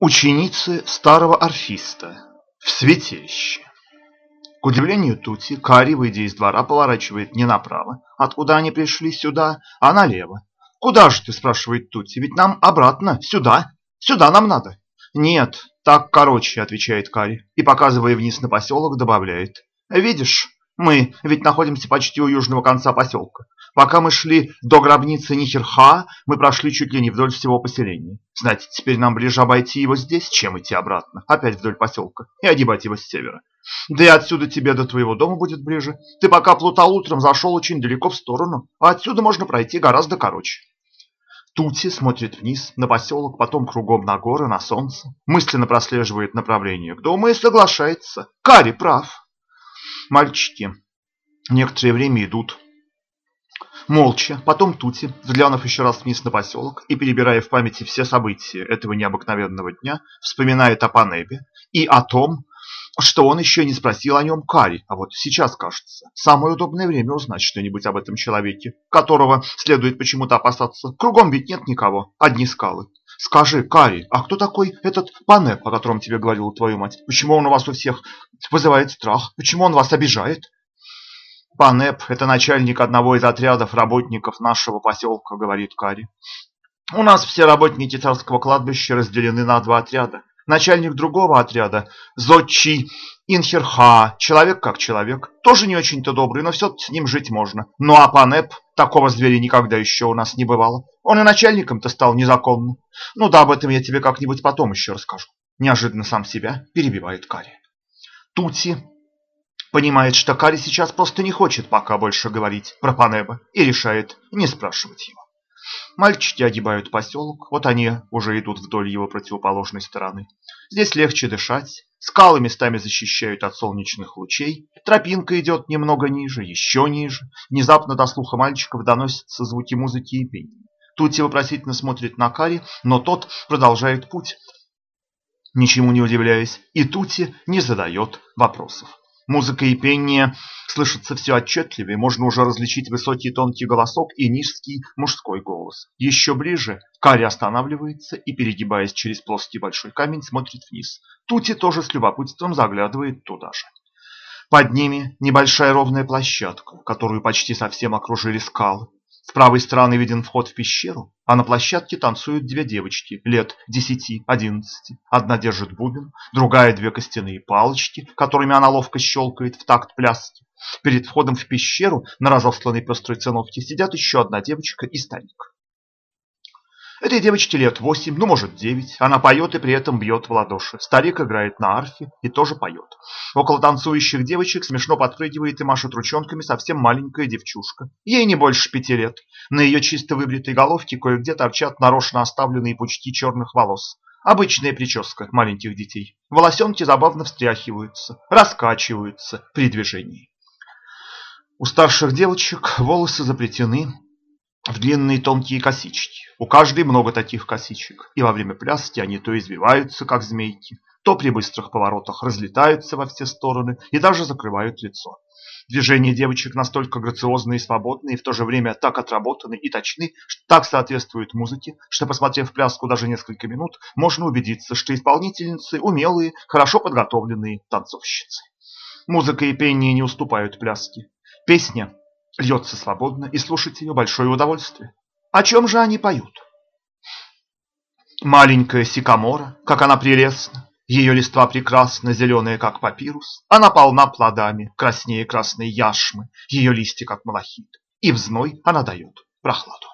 Ученицы старого орфиста в святилище. К удивлению Тути, Кари, выйдя из двора, поворачивает не направо, откуда они пришли сюда, а налево. «Куда же ты?» – спрашивает Тути. «Ведь нам обратно, сюда, сюда нам надо». «Нет, так короче», – отвечает Кари, и, показывая вниз на поселок, добавляет. «Видишь, мы ведь находимся почти у южного конца поселка. Пока мы шли до гробницы Нихерха, мы прошли чуть ли не вдоль всего поселения. Знаете, теперь нам ближе обойти его здесь, чем идти обратно, опять вдоль поселка, и огибать его с севера. Да и отсюда тебе до твоего дома будет ближе. Ты пока плутал утром, зашел очень далеко в сторону, а отсюда можно пройти гораздо короче. Тути смотрит вниз, на поселок, потом кругом на горы, на солнце. Мысленно прослеживает направление к дому и соглашается. Кари прав. Мальчики некоторое время идут Молча, потом Тути, взглянув еще раз вниз на поселок и перебирая в памяти все события этого необыкновенного дня, вспоминает о Панебе и о том, что он еще не спросил о нем Кари, а вот сейчас, кажется, самое удобное время узнать что-нибудь об этом человеке, которого следует почему-то опасаться. Кругом ведь нет никого, одни скалы. Скажи, Кари, а кто такой этот Панеб, о котором тебе говорила твою мать? Почему он у вас у всех вызывает страх? Почему он вас обижает? Панеп – это начальник одного из отрядов работников нашего поселка, говорит Кари. У нас все работники царского кладбища разделены на два отряда. Начальник другого отряда – Зодчий Инхерха, человек как человек, тоже не очень-то добрый, но все с ним жить можно. Ну а Панеп, такого зверя никогда еще у нас не бывало. Он и начальником-то стал незаконно. Ну да, об этом я тебе как-нибудь потом еще расскажу. Неожиданно сам себя перебивает Кари. Тути Понимает, что Кари сейчас просто не хочет пока больше говорить про Панеба и решает не спрашивать его. Мальчики огибают поселок, вот они уже идут вдоль его противоположной стороны. Здесь легче дышать, скалы местами защищают от солнечных лучей, тропинка идет немного ниже, еще ниже. Внезапно до слуха мальчиков доносятся звуки музыки и пения. Тути вопросительно смотрит на Кари, но тот продолжает путь, ничему не удивляясь, и Тути не задает вопросов. Музыка и пение слышатся все отчетливее, можно уже различить высокий тонкий голосок и низкий мужской голос. Еще ближе Кари останавливается и, перегибаясь через плоский большой камень, смотрит вниз. Тути тоже с любопытством заглядывает туда же. Под ними небольшая ровная площадка, которую почти совсем окружили скалы. С правой стороны виден вход в пещеру, а на площадке танцуют две девочки лет 10-11. Одна держит бубен, другая две костяные палочки, которыми она ловко щелкает в такт пляски. Перед входом в пещеру на разосланной пестрой циновке сидят еще одна девочка и старик. Этой девочке лет восемь, ну может девять. Она поет и при этом бьет в ладоши. Старик играет на арфе и тоже поет. Около танцующих девочек смешно подпрыгивает и машет ручонками совсем маленькая девчушка. Ей не больше пяти лет. На ее чисто выбритой головке кое-где торчат нарочно оставленные пучки черных волос. Обычная прическа маленьких детей. Волосенки забавно встряхиваются, раскачиваются при движении. У старших девочек волосы заплетены в длинные тонкие косички. У каждой много таких косичек, и во время пляски они то извиваются, как змейки, то при быстрых поворотах разлетаются во все стороны и даже закрывают лицо. Движения девочек настолько грациозны и свободны, и в то же время так отработаны и точны, так соответствуют музыке, что, посмотрев пляску даже несколько минут, можно убедиться, что исполнительницы умелые, хорошо подготовленные танцовщицы. Музыка и пение не уступают пляске. Песня льется свободно, и слушать ее большое удовольствие. О чем же они поют? Маленькая сикамора, как она прелестна, ее листва прекрасна, зеленая, как папирус, она полна плодами, краснее красной яшмы, ее листья, как малахит, и в зной она дает прохладу.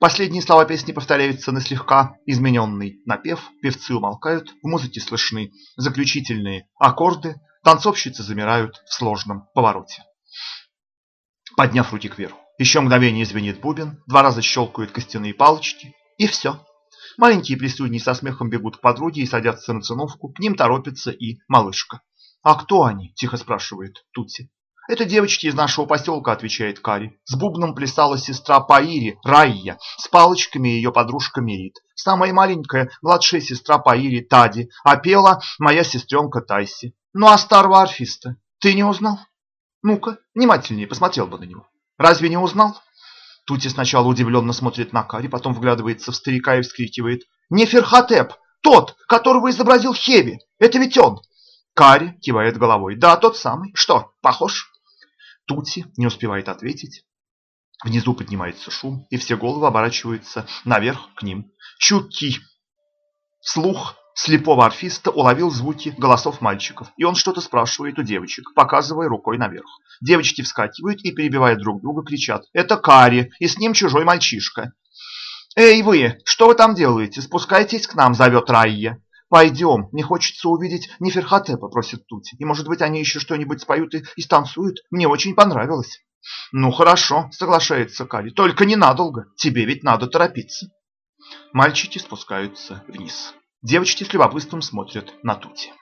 Последние слова песни повторяются на слегка измененный напев, певцы умолкают, в музыке слышны заключительные аккорды, танцовщицы замирают в сложном повороте. Подняв руки кверху, еще мгновение звенит бубен, два раза щелкают костяные палочки, и все. Маленькие прислуги со смехом бегут к подруге и садятся на циновку, к ним торопится и малышка. «А кто они?» – тихо спрашивает Тутси. «Это девочки из нашего поселка», – отвечает Кари. «С бубном плясала сестра Паири, Райя, с палочками ее подружка Мерит. Самая маленькая, младшая сестра Паири, Тади, а пела моя сестренка Тайси. Ну а старого арфиста ты не узнал? Ну-ка, внимательнее посмотрел бы на него». Разве не узнал? Тути сначала удивленно смотрит на Кари, потом вглядывается в старика и вскрикивает. Не Ферхотеп, Тот, которого изобразил Хеби. Это ведь он. Кари кивает головой. Да, тот самый. Что, похож? Тути не успевает ответить. Внизу поднимается шум, и все головы оборачиваются наверх к ним. Чуки. Слух слепого орфиста уловил звуки голосов мальчиков, и он что-то спрашивает у девочек, показывая рукой наверх. Девочки вскакивают и, перебивая друг друга, кричат «Это Кари, и с ним чужой мальчишка». «Эй вы, что вы там делаете? Спускайтесь к нам», — зовет Райя. «Пойдем, мне хочется увидеть Неферхотепа», — просит Тути. «И, может быть, они еще что-нибудь споют и, и станцуют? Мне очень понравилось». «Ну, хорошо», — соглашается Кари. «Только ненадолго. Тебе ведь надо торопиться». Мальчики спускаются вниз. Девочки с любопытством смотрят на Тути.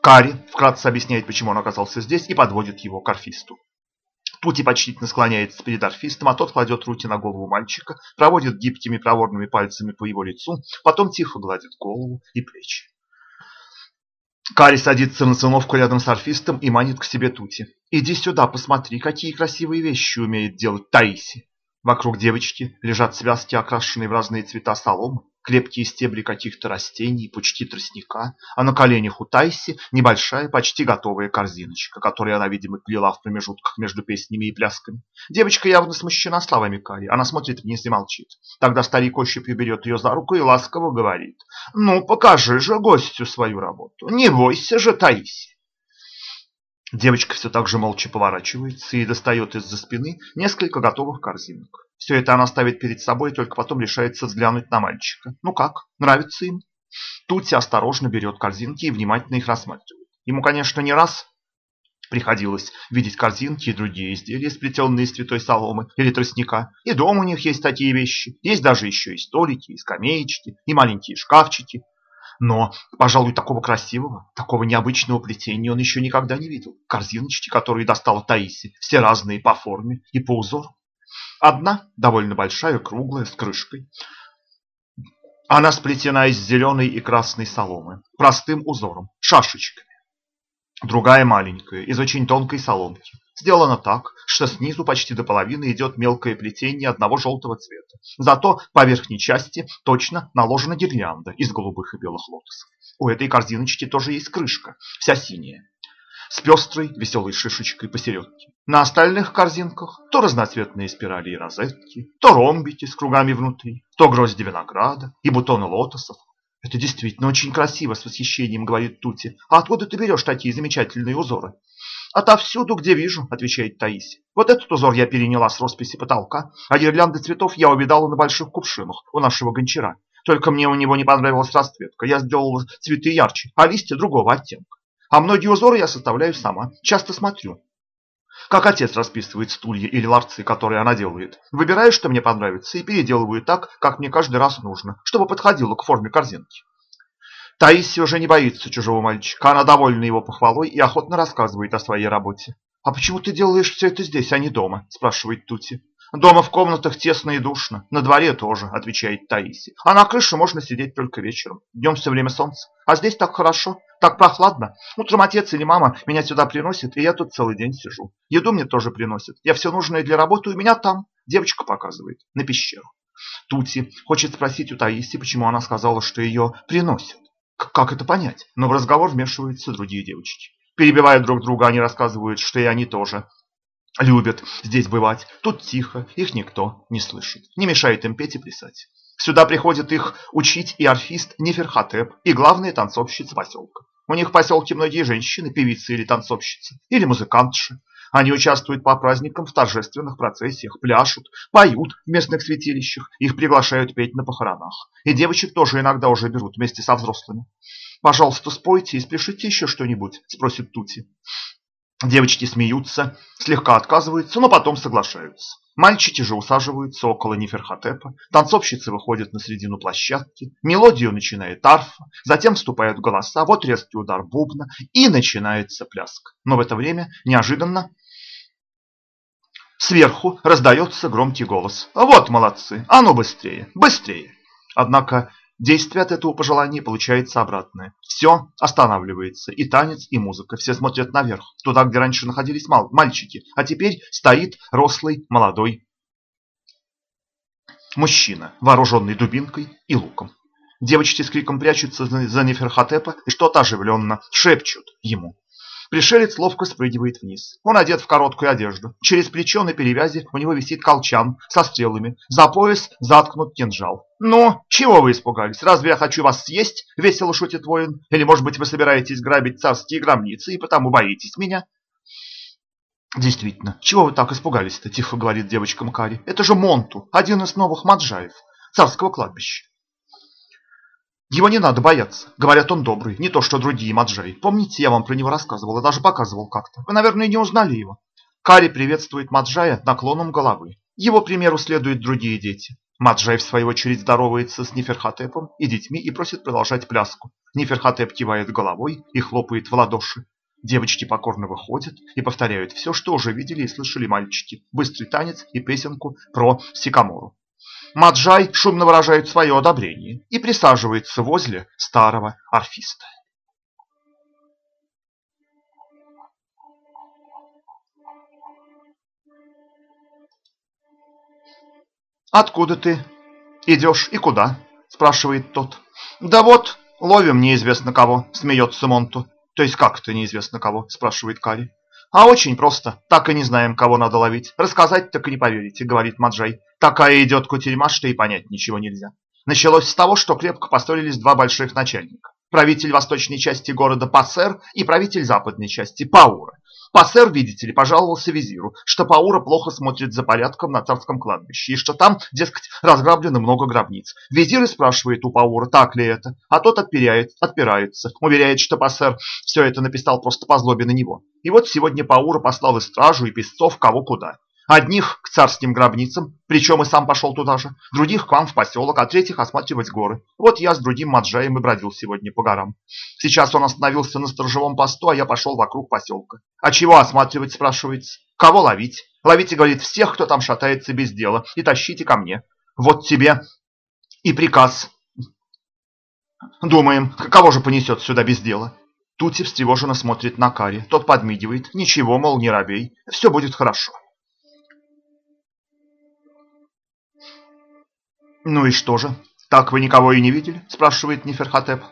Кари вкратце объясняет, почему он оказался здесь, и подводит его к орфисту. Тути почтительно склоняется перед орфистом, а тот кладет руки на голову мальчика, проводит гибкими проворными пальцами по его лицу, потом тихо гладит голову и плечи. Кари садится на циновку рядом с орфистом и манит к себе Тути. «Иди сюда, посмотри, какие красивые вещи умеет делать Таиси!» Вокруг девочки лежат связки, окрашенные в разные цвета соломы, крепкие стебли каких-то растений, пучки тростника, а на коленях у Тайси небольшая, почти готовая корзиночка, которую она, видимо, плела в промежутках между песнями и плясками. Девочка явно смущена словами Кари, она смотрит вниз и молчит. Тогда старик ощупью берет ее за руку и ласково говорит, «Ну, покажи же гостю свою работу, не бойся же, Таиси». Девочка все так же молча поворачивается и достает из-за спины несколько готовых корзинок. Все это она ставит перед собой и только потом решается взглянуть на мальчика. Ну как, нравится им? Тутси осторожно берет корзинки и внимательно их рассматривает. Ему, конечно, не раз приходилось видеть корзинки и другие изделия, сплетенные из цветой соломы или тростника. И дома у них есть такие вещи. Есть даже еще и столики, и скамеечки, и маленькие шкафчики, но, пожалуй, такого красивого, такого необычного плетения он еще никогда не видел. Корзиночки, которые достала Таиси, все разные по форме и по узору. Одна довольно большая, круглая, с крышкой. Она сплетена из зеленой и красной соломы, простым узором, шашечками. Другая маленькая, из очень тонкой соломки. Сделано так, что снизу почти до половины идет мелкое плетение одного желтого цвета. Зато по верхней части точно наложена гирлянда из голубых и белых лотосов. У этой корзиночки тоже есть крышка, вся синяя, с пестрой веселой шишечкой посередке. На остальных корзинках то разноцветные спирали и розетки, то ромбики с кругами внутри, то грозди винограда и бутоны лотосов. Это действительно очень красиво, с восхищением говорит Тути. А откуда ты берешь такие замечательные узоры? «Отовсюду, где вижу», — отвечает Таисия. «Вот этот узор я переняла с росписи потолка, а гирлянды цветов я увидала на больших кувшинах у нашего гончара. Только мне у него не понравилась расцветка. Я сделала цветы ярче, а листья другого оттенка. А многие узоры я составляю сама. Часто смотрю, как отец расписывает стулья или ларцы, которые она делает. Выбираю, что мне понравится, и переделываю так, как мне каждый раз нужно, чтобы подходило к форме корзинки. Таисия уже не боится чужого мальчика. Она довольна его похвалой и охотно рассказывает о своей работе. «А почему ты делаешь все это здесь, а не дома?» – спрашивает Тути. «Дома в комнатах тесно и душно. На дворе тоже», – отвечает Таисия. «А на крыше можно сидеть только вечером. Днем все время солнце. А здесь так хорошо, так прохладно. Утром отец или мама меня сюда приносят, и я тут целый день сижу. Еду мне тоже приносят. Я все нужное для работы у меня там». Девочка показывает на пещеру. Тути хочет спросить у Таисии, почему она сказала, что ее приносят. Как это понять? Но в разговор вмешиваются другие девочки. Перебивая друг друга, они рассказывают, что и они тоже любят здесь бывать. Тут тихо, их никто не слышит. Не мешает им петь и плясать. Сюда приходит их учить и орфист Неферхотеп, и главная танцовщица поселка. У них в поселке многие женщины, певицы или танцовщицы, или музыкантши. Они участвуют по праздникам в торжественных процессиях, пляшут, поют в местных святилищах, их приглашают петь на похоронах. И девочек тоже иногда уже берут вместе со взрослыми. «Пожалуйста, спойте и спешите еще что-нибудь», – спросит Тути. Девочки смеются, слегка отказываются, но потом соглашаются. Мальчики же усаживаются около Неферхотепа, танцовщицы выходят на середину площадки, мелодию начинает арфа, затем вступают голоса, вот резкий удар бубна и начинается пляска. Но в это время неожиданно Сверху раздается громкий голос. «Вот молодцы! А ну быстрее! Быстрее!» Однако действие от этого пожелания получается обратное. Все останавливается. И танец, и музыка. Все смотрят наверх, туда, где раньше находились мал мальчики. А теперь стоит рослый молодой Мужчина, вооруженный дубинкой и луком. Девочки с криком прячутся за Неферхотепа и что-то оживленно шепчут ему. Пришелец ловко спрыгивает вниз. Он одет в короткую одежду. Через плечо на перевязи у него висит колчан со стрелами. За пояс заткнут кинжал. «Ну, чего вы испугались? Разве я хочу вас съесть?» – весело шутит воин. «Или, может быть, вы собираетесь грабить царские гробницы и потому боитесь меня?» «Действительно, чего вы так испугались-то?» – тихо говорит девочка Макари. «Это же Монту, один из новых маджаев, царского кладбища». Его не надо бояться. Говорят, он добрый, не то что другие маджаи. Помните, я вам про него рассказывал и даже показывал как-то. Вы, наверное, не узнали его. Кари приветствует Маджая наклоном головы. Его примеру следуют другие дети. Маджай, в свою очередь, здоровается с Неферхотепом и детьми и просит продолжать пляску. Неферхотеп кивает головой и хлопает в ладоши. Девочки покорно выходят и повторяют все, что уже видели и слышали мальчики. Быстрый танец и песенку про Сикамору. Маджай шумно выражает свое одобрение и присаживается возле старого орфиста. «Откуда ты идешь и куда?» – спрашивает тот. «Да вот, ловим неизвестно кого», – смеется Монту. «То есть как это неизвестно кого?» – спрашивает Кари. «А очень просто. Так и не знаем, кого надо ловить. Рассказать так и не поверите», — говорит Маджай. «Такая идет кутерьма, что и понять ничего нельзя». Началось с того, что крепко построились два больших начальника. Правитель восточной части города Пассер и правитель западной части Паура. Пассер, видите ли, пожаловался визиру, что Паура плохо смотрит за порядком на царском кладбище, и что там, дескать, разграблено много гробниц. Визир и спрашивает у Паура, так ли это, а тот отпирает, отпирается, уверяет, что Пассер все это написал просто по злобе на него. И вот сегодня Паура послал и стражу, и песцов кого куда. Одних к царским гробницам, причем и сам пошел туда же, других к вам в поселок, а третьих осматривать горы. Вот я с другим Маджаем и бродил сегодня по горам. Сейчас он остановился на сторожевом посту, а я пошел вокруг поселка. А чего осматривать, спрашивается? Кого ловить? Ловите, говорит, всех, кто там шатается без дела, и тащите ко мне. Вот тебе и приказ. Думаем, кого же понесет сюда без дела? Тути встревоженно смотрит на Кари. Тот подмигивает. Ничего, мол, не робей. Все будет хорошо. «Ну и что же? Так вы никого и не видели?» – спрашивает Неферхотеп.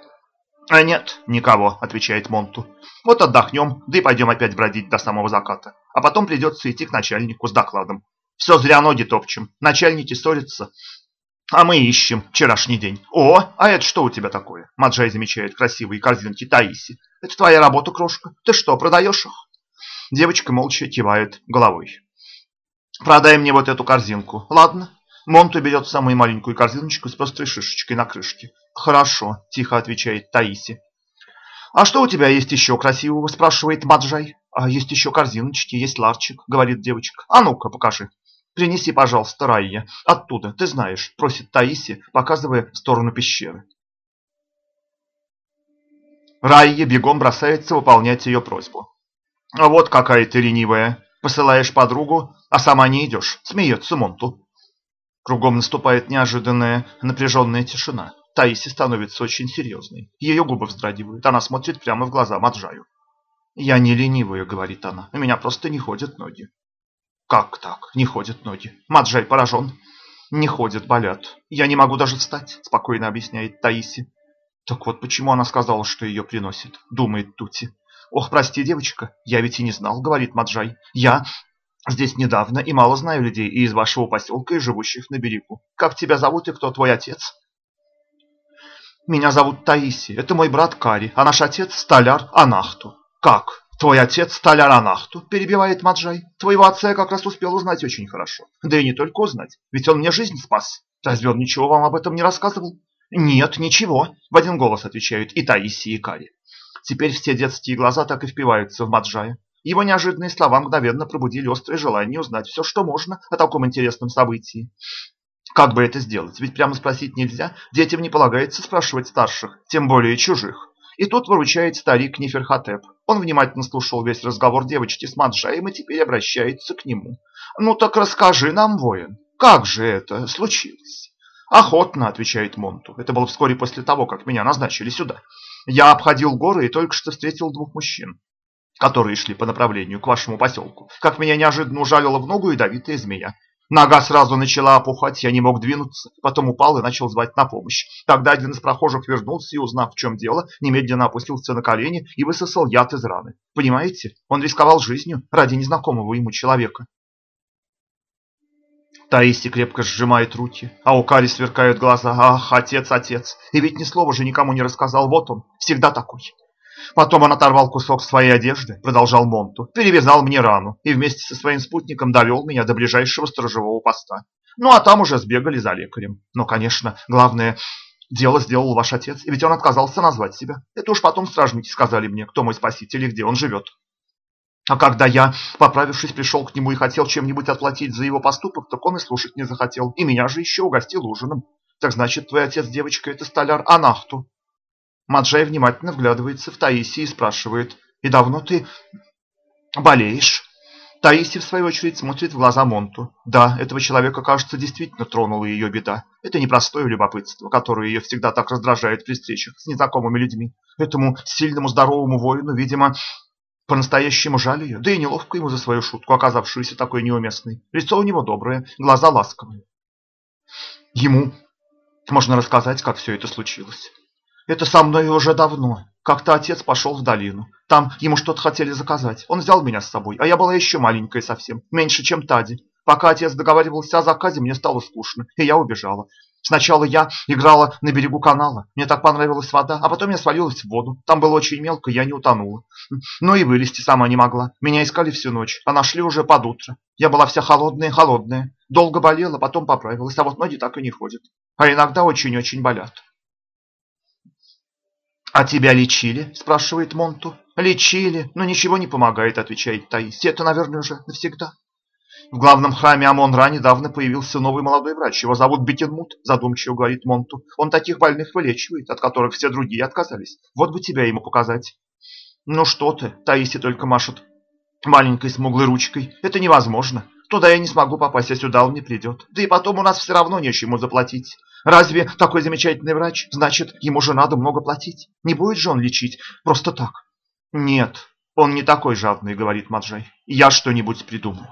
«А нет, никого», – отвечает Монту. «Вот отдохнем, да и пойдем опять бродить до самого заката. А потом придется идти к начальнику с докладом. Все зря ноги топчем, начальники ссорятся, а мы ищем вчерашний день. О, а это что у тебя такое? Маджай замечает красивые корзинки Таиси. Это твоя работа, крошка? Ты что, продаешь их? Девочка молча кивает головой. Продай мне вот эту корзинку. Ладно, Монту берет самую маленькую корзиночку с пестрой шишечкой на крышке. «Хорошо», – тихо отвечает Таиси. «А что у тебя есть еще красивого?» – спрашивает Маджай. «А есть еще корзиночки, есть ларчик», – говорит девочка. «А ну-ка, покажи». «Принеси, пожалуйста, Райя. Оттуда, ты знаешь», – просит Таиси, показывая в сторону пещеры. Райя бегом бросается выполнять ее просьбу. «Вот какая ты ленивая. Посылаешь подругу, а сама не идешь», – смеется Монту. Кругом наступает неожиданная напряженная тишина. Таиси становится очень серьезной. Ее губы вздрагивают. Она смотрит прямо в глаза Маджаю. «Я не ленивая», — говорит она. «У меня просто не ходят ноги». «Как так? Не ходят ноги?» Маджай поражен. «Не ходят, болят. Я не могу даже встать», — спокойно объясняет Таиси. «Так вот почему она сказала, что ее приносит», — думает Тути. «Ох, прости, девочка, я ведь и не знал», — говорит Маджай. «Я Здесь недавно и мало знаю людей и из вашего поселка, и живущих на берегу. Как тебя зовут и кто твой отец? Меня зовут Таиси. Это мой брат Кари, а наш отец столяр Анахту. Как? Твой отец столяр Анахту? Перебивает Маджай. Твоего отца я как раз успел узнать очень хорошо. Да и не только узнать, ведь он мне жизнь спас. Разве он ничего вам об этом не рассказывал? Нет, ничего, в один голос отвечают и Таиси, и Кари. Теперь все детские глаза так и впиваются в Маджая. Его неожиданные слова мгновенно пробудили острое желание узнать все, что можно о таком интересном событии. Как бы это сделать? Ведь прямо спросить нельзя. Детям не полагается спрашивать старших, тем более чужих. И тут выручает старик Неферхотеп. Он внимательно слушал весь разговор девочки с Маджаем и теперь обращается к нему. «Ну так расскажи нам, воин, как же это случилось?» «Охотно», — отвечает Монту. Это было вскоре после того, как меня назначили сюда. Я обходил горы и только что встретил двух мужчин которые шли по направлению к вашему поселку, как меня неожиданно ужалила в ногу ядовитая змея. Нога сразу начала опухать, я не мог двинуться, потом упал и начал звать на помощь. Тогда один из прохожих вернулся и, узнав, в чем дело, немедленно опустился на колени и высосал яд из раны. Понимаете, он рисковал жизнью ради незнакомого ему человека. Таиси крепко сжимает руки, а у Кари сверкают глаза. Ах, отец, отец, и ведь ни слова же никому не рассказал, вот он, всегда такой. Потом он оторвал кусок своей одежды, продолжал Монту, перевязал мне рану и вместе со своим спутником довел меня до ближайшего сторожевого поста. Ну а там уже сбегали за лекарем. Но, конечно, главное дело сделал ваш отец, и ведь он отказался назвать себя. Это уж потом стражники сказали мне, кто мой спаситель и где он живет. А когда я, поправившись, пришел к нему и хотел чем-нибудь отплатить за его поступок, так он и слушать не захотел, и меня же еще угостил ужином. Так значит, твой отец, девочка, это столяр Анахту. Маджай внимательно вглядывается в Таисию и спрашивает, «И давно ты болеешь?» Таисия, в свою очередь, смотрит в глаза Монту. Да, этого человека, кажется, действительно тронула ее беда. Это непростое любопытство, которое ее всегда так раздражает при встречах с незнакомыми людьми. Этому сильному, здоровому воину, видимо, по-настоящему жаль ее, да и неловко ему за свою шутку, оказавшуюся такой неуместной. Лицо у него доброе, глаза ласковые. Ему можно рассказать, как все это случилось. Это со мной уже давно. Как-то отец пошел в долину. Там ему что-то хотели заказать. Он взял меня с собой, а я была еще маленькая совсем, меньше, чем Тади. Пока отец договаривался о заказе, мне стало скучно, и я убежала. Сначала я играла на берегу канала, мне так понравилась вода, а потом я свалилась в воду. Там было очень мелко, я не утонула. Но и вылезти сама не могла. Меня искали всю ночь, а нашли уже под утро. Я была вся холодная-холодная. Долго болела, потом поправилась, а вот ноги так и не ходят. А иногда очень-очень болят. «А тебя лечили?» – спрашивает Монту. «Лечили, но ничего не помогает», – отвечает Таисия. «Это, наверное, уже навсегда». В главном храме Амон-Ра недавно появился новый молодой врач. Его зовут Бекенмут, задумчиво говорит Монту. Он таких больных вылечивает, от которых все другие отказались. Вот бы тебя ему показать. Ну что ты, Таисия только машет маленькой смуглой ручкой. Это невозможно. Туда я не смогу попасть, а сюда он не придет. Да и потом у нас все равно нечему заплатить. Разве такой замечательный врач, значит, ему же надо много платить? Не будет же он лечить просто так? Нет, он не такой жадный, говорит Маджай. Я что-нибудь придумаю.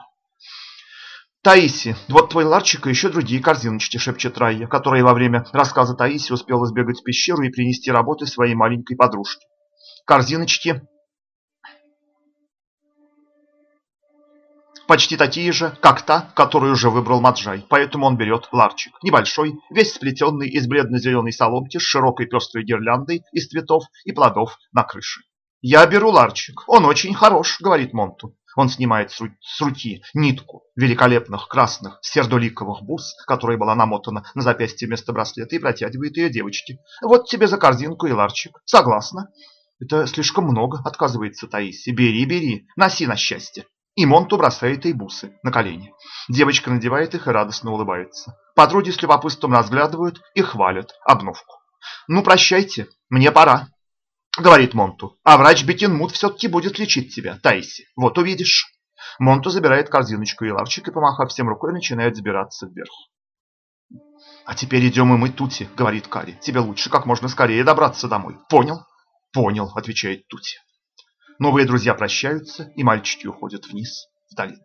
Таиси, вот твой ларчик и еще другие корзиночки, шепчет Райя, которая во время рассказа Таиси успела сбегать в пещеру и принести работы своей маленькой подружке. Корзиночки почти такие же, как та, которую уже выбрал Маджай, поэтому он берет ларчик. Небольшой, весь сплетенный из бледно-зеленой соломки с широкой пестрой гирляндой из цветов и плодов на крыше. «Я беру ларчик, он очень хорош», — говорит Монту. Он снимает с руки нитку великолепных красных сердоликовых бус, которая была намотана на запястье вместо браслета, и протягивает ее девочке. «Вот тебе за корзинку и ларчик. Согласна?» «Это слишком много», — отказывается Таисия. «Бери, бери, носи на счастье». И Монту бросает ей бусы на колени. Девочка надевает их и радостно улыбается. Подруги с любопытством разглядывают и хвалят обновку. «Ну, прощайте, мне пора», — говорит Монту. «А врач Бекинмут все-таки будет лечить тебя, Тайси. Вот увидишь». Монту забирает корзиночку и лавчик и, помахав всем рукой, начинает забираться вверх. «А теперь идем и мы, Тути», — говорит Кари. «Тебе лучше как можно скорее добраться домой. Понял?» «Понял», — отвечает Тути. Новые друзья прощаются, и мальчики уходят вниз, в долину.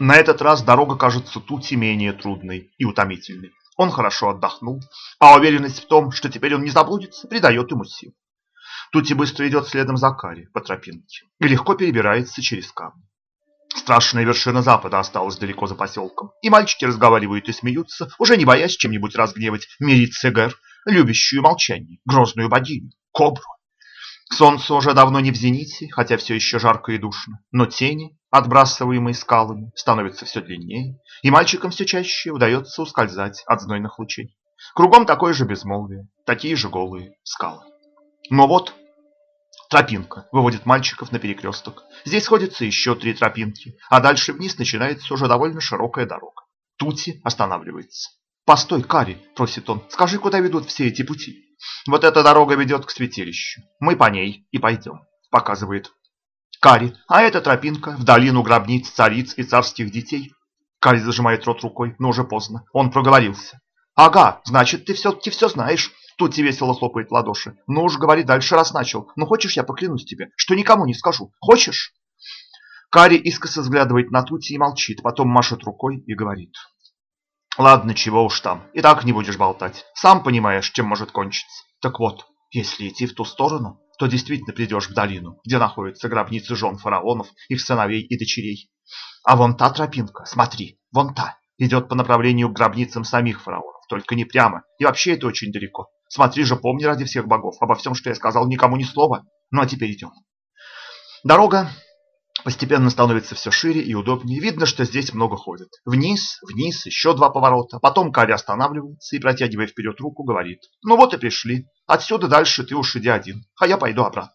На этот раз дорога кажется Тути менее трудной и утомительной. Он хорошо отдохнул, а уверенность в том, что теперь он не заблудится, придает ему сил. Тути быстро идет следом за Кари по тропинке и легко перебирается через камни. Страшная вершина запада осталась далеко за поселком, и мальчики разговаривают и смеются, уже не боясь чем-нибудь разгневать Мирит Сегер, любящую молчание, грозную богиню, кобру. Солнце уже давно не в зените, хотя все еще жарко и душно, но тени, отбрасываемые скалами, становятся все длиннее, и мальчикам все чаще удается ускользать от знойных лучей. Кругом такое же безмолвие, такие же голые скалы. Но вот Тропинка выводит мальчиков на перекресток. Здесь сходятся еще три тропинки, а дальше вниз начинается уже довольно широкая дорога. Тути останавливается. «Постой, Кари!» – просит он. «Скажи, куда ведут все эти пути?» «Вот эта дорога ведет к святилищу. Мы по ней и пойдем», – показывает Кари. «А эта тропинка в долину гробниц цариц и царских детей». Кари зажимает рот рукой, но уже поздно. Он проговорился. «Ага, значит, ты все-таки все знаешь. Тут тебе весело хлопает ладоши. Ну уж говори дальше, раз начал. Ну хочешь, я поклянусь тебе, что никому не скажу. Хочешь? Кари искоса взглядывает на Тути и молчит, потом машет рукой и говорит. Ладно, чего уж там, и так не будешь болтать. Сам понимаешь, чем может кончиться. Так вот, если идти в ту сторону, то действительно придешь в долину, где находятся гробницы жен фараонов, их сыновей и дочерей. А вон та тропинка, смотри, вон та, идет по направлению к гробницам самих фараонов, только не прямо, и вообще это очень далеко. Смотри же, помни ради всех богов, обо всем, что я сказал, никому ни слова. Ну а теперь идем. Дорога постепенно становится все шире и удобнее. Видно, что здесь много ходят. Вниз, вниз, еще два поворота. Потом Карри останавливается и, протягивая вперед руку, говорит. Ну вот и пришли. Отсюда дальше ты уж иди один, а я пойду обратно.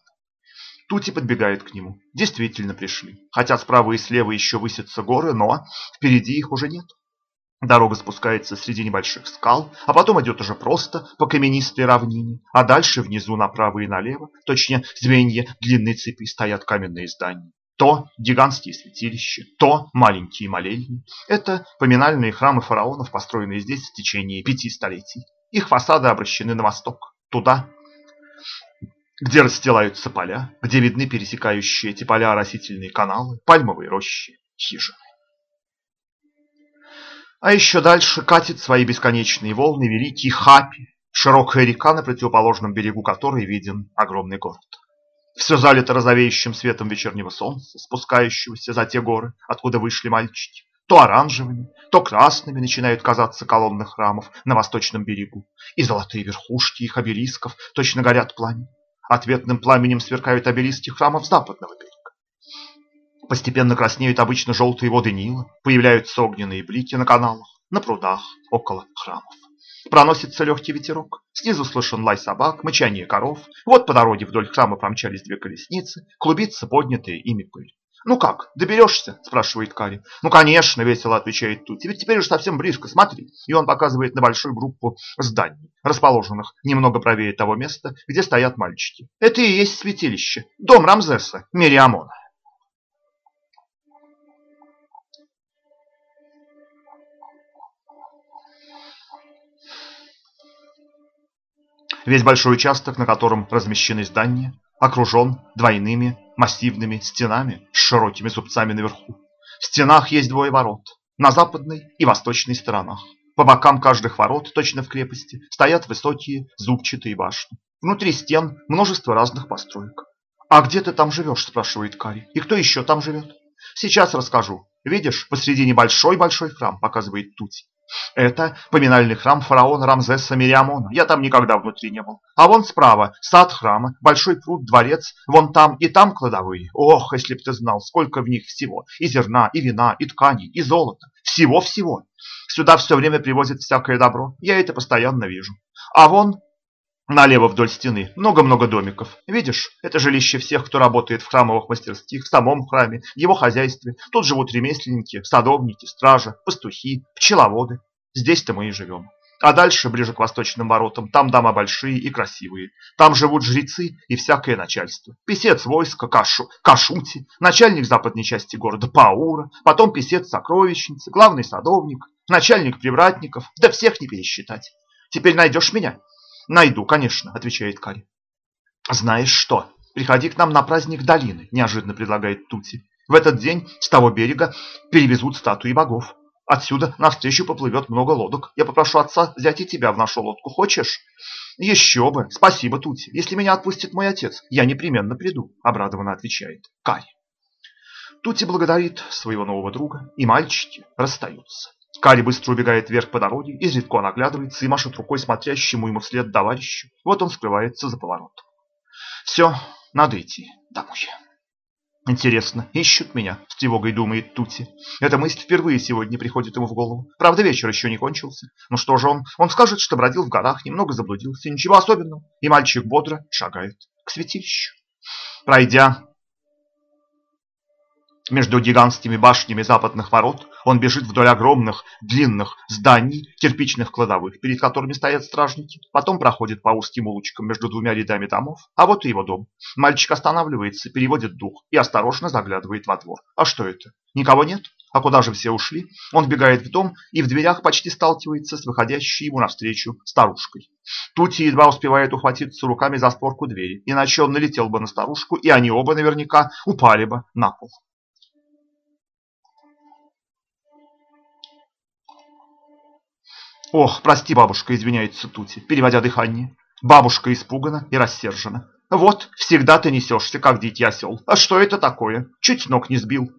Тути подбегает к нему. Действительно пришли. Хотя справа и слева еще высятся горы, но впереди их уже нет. Дорога спускается среди небольших скал, а потом идет уже просто по каменистой равнине, а дальше внизу направо и налево, точнее звенья длинной цепи, стоят каменные здания. То гигантские святилища, то маленькие молельни. Это поминальные храмы фараонов, построенные здесь в течение пяти столетий. Их фасады обращены на восток, туда, где расстилаются поля, где видны пересекающие эти поля растительные каналы, пальмовые рощи, хижины. А еще дальше катит свои бесконечные волны великий Хапи, широкая река, на противоположном берегу которой виден огромный город. Все залито розовеющим светом вечернего солнца, спускающегося за те горы, откуда вышли мальчики. То оранжевыми, то красными начинают казаться колонны храмов на восточном берегу, и золотые верхушки их обелисков точно горят пламенем. Ответным пламенем сверкают обелиски храмов западного берега. Постепенно краснеют обычно желтые воды Нила, появляются огненные блики на каналах, на прудах, около храмов. Проносится легкий ветерок, снизу слышен лай собак, мычание коров. Вот по дороге вдоль храма промчались две колесницы, клубится поднятая ими пыль. «Ну как, доберешься?» – спрашивает Кари. «Ну, конечно», – весело отвечает тут. «Теперь, теперь уж совсем близко, смотри». И он показывает на большую группу зданий, расположенных немного правее того места, где стоят мальчики. Это и есть святилище, дом Рамзеса, Мириамона. Весь большой участок, на котором размещены здания, окружен двойными массивными стенами с широкими зубцами наверху. В стенах есть двое ворот, на западной и восточной сторонах. По бокам каждых ворот, точно в крепости, стоят высокие зубчатые башни. Внутри стен множество разных построек. «А где ты там живешь?» – спрашивает Кари. «И кто еще там живет?» «Сейчас расскажу. Видишь, посредине большой-большой храм», – показывает Тути. Это поминальный храм фараона Рамзеса Мириамона. Я там никогда внутри не был. А вон справа сад храма, большой пруд, дворец. Вон там и там кладовые. Ох, если б ты знал, сколько в них всего. И зерна, и вина, и тканей, и золота. Всего-всего. Сюда все время привозят всякое добро. Я это постоянно вижу. А вон Налево вдоль стены много-много домиков. Видишь, это жилище всех, кто работает в храмовых мастерских, в самом храме, в его хозяйстве. Тут живут ремесленники, садовники, стражи, пастухи, пчеловоды. Здесь-то мы и живем. А дальше, ближе к восточным воротам, там дома большие и красивые. Там живут жрецы и всякое начальство. Песец войска Кашу, Кашути, начальник западной части города Паура, потом писец сокровищницы, главный садовник, начальник привратников, да всех не пересчитать. Теперь найдешь меня? Найду, конечно, отвечает Кари. Знаешь что, приходи к нам на праздник долины, неожиданно предлагает Тути. В этот день с того берега перевезут статуи богов. Отсюда навстречу поплывет много лодок. Я попрошу отца взять и тебя в нашу лодку. Хочешь? Еще бы. Спасибо, Тути. Если меня отпустит мой отец, я непременно приду, обрадованно отвечает Кари. Тути благодарит своего нового друга, и мальчики расстаются. Кари быстро убегает вверх по дороге, изредка он оглядывается и машет рукой смотрящему ему вслед товарищу. Вот он скрывается за поворотом. Все, надо идти домой. Интересно, ищут меня, с тревогой думает Тути. Эта мысль впервые сегодня приходит ему в голову. Правда, вечер еще не кончился. Ну что же он? Он скажет, что бродил в горах, немного заблудился, ничего особенного. И мальчик бодро шагает к святилищу. Пройдя между гигантскими башнями западных ворот он бежит вдоль огромных длинных зданий, кирпичных кладовых, перед которыми стоят стражники. Потом проходит по узким улочкам между двумя рядами домов. А вот и его дом. Мальчик останавливается, переводит дух и осторожно заглядывает во двор. А что это? Никого нет? А куда же все ушли? Он бегает в дом и в дверях почти сталкивается с выходящей ему навстречу старушкой. Тути едва успевает ухватиться руками за створку двери, иначе он налетел бы на старушку, и они оба наверняка упали бы на пол. «Ох, прости, бабушка», — извиняется Тути, переводя дыхание. Бабушка испугана и рассержена. «Вот, всегда ты несешься, как дитя осел. А что это такое? Чуть ног не сбил».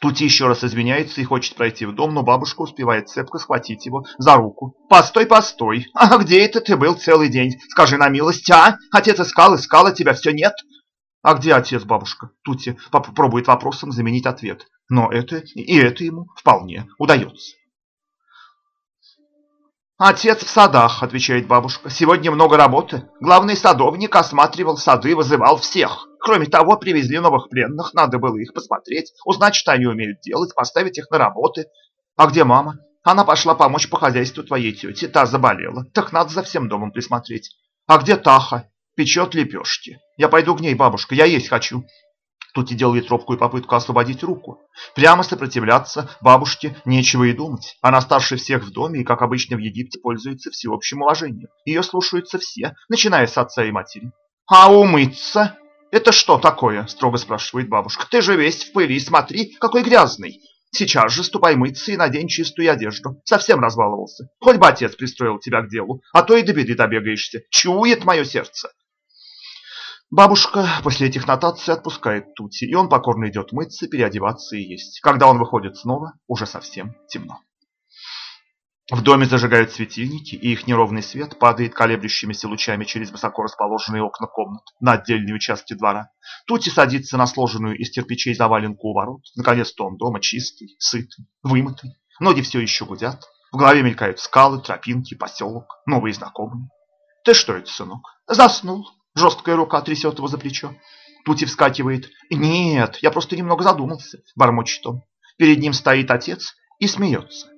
Тути еще раз извиняется и хочет пройти в дом, но бабушка успевает цепко схватить его за руку. «Постой, постой! А где это ты был целый день? Скажи на милость, а? Отец искал, искал, а тебя все нет?» «А где отец, бабушка?» Тути попробует вопросом заменить ответ. Но это и это ему вполне удается. «Отец в садах», — отвечает бабушка. «Сегодня много работы. Главный садовник осматривал сады, вызывал всех. Кроме того, привезли новых пленных, надо было их посмотреть, узнать, что они умеют делать, поставить их на работы. А где мама? Она пошла помочь по хозяйству твоей тети, та заболела. Так надо за всем домом присмотреть. А где Таха? Печет лепешки. Я пойду к ней, бабушка, я есть хочу. Тут и делает робкую попытку освободить руку. Прямо сопротивляться бабушке нечего и думать. Она старше всех в доме и, как обычно в Египте, пользуется всеобщим уважением. Ее слушаются все, начиная с отца и матери. «А умыться? Это что такое?» – строго спрашивает бабушка. «Ты же весь в пыли, смотри, какой грязный!» Сейчас же ступай мыться и надень чистую одежду. Совсем разбаловался. Хоть бы отец пристроил тебя к делу, а то и до беды добегаешься. Чует мое сердце. Бабушка после этих нотаций отпускает Тути, и он покорно идет мыться, переодеваться и есть. Когда он выходит снова, уже совсем темно. В доме зажигают светильники, и их неровный свет падает колеблющимися лучами через высоко расположенные окна комнат на отдельные участки двора. Тути садится на сложенную из кирпичей заваленку у ворот. Наконец-то он дома чистый, сытый, вымытый. Ноги все еще гудят. В голове мелькают скалы, тропинки, поселок, новые знакомые. Ты что это, сынок? Заснул? Жесткая рука трясет его за плечо. Тути вскакивает. «Нет, я просто немного задумался», – бормочет он. Перед ним стоит отец и смеется.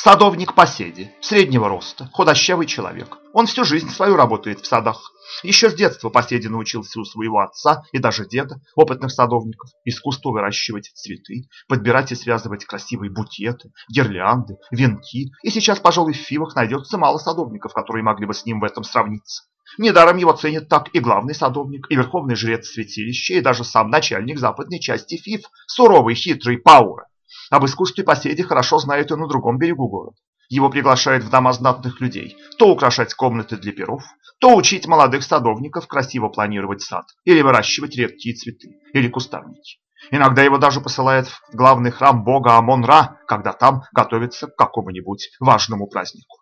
Садовник Поседи, среднего роста, худощавый человек. Он всю жизнь свою работает в садах. Еще с детства Поседи научился у своего отца и даже деда, опытных садовников, искусству выращивать цветы, подбирать и связывать красивые букеты, гирлянды, венки. И сейчас, пожалуй, в Фивах найдется мало садовников, которые могли бы с ним в этом сравниться. Недаром его ценят так и главный садовник, и верховный жрец святилища, и даже сам начальник западной части Фив, суровый, хитрый Паура. Об искусстве поседи хорошо знают и на другом берегу города. Его приглашают в дома знатных людей, то украшать комнаты для перов, то учить молодых садовников красиво планировать сад или выращивать редкие цветы или кустарники. Иногда его даже посылают в главный храм бога Амон-Ра, когда там готовятся к какому-нибудь важному празднику.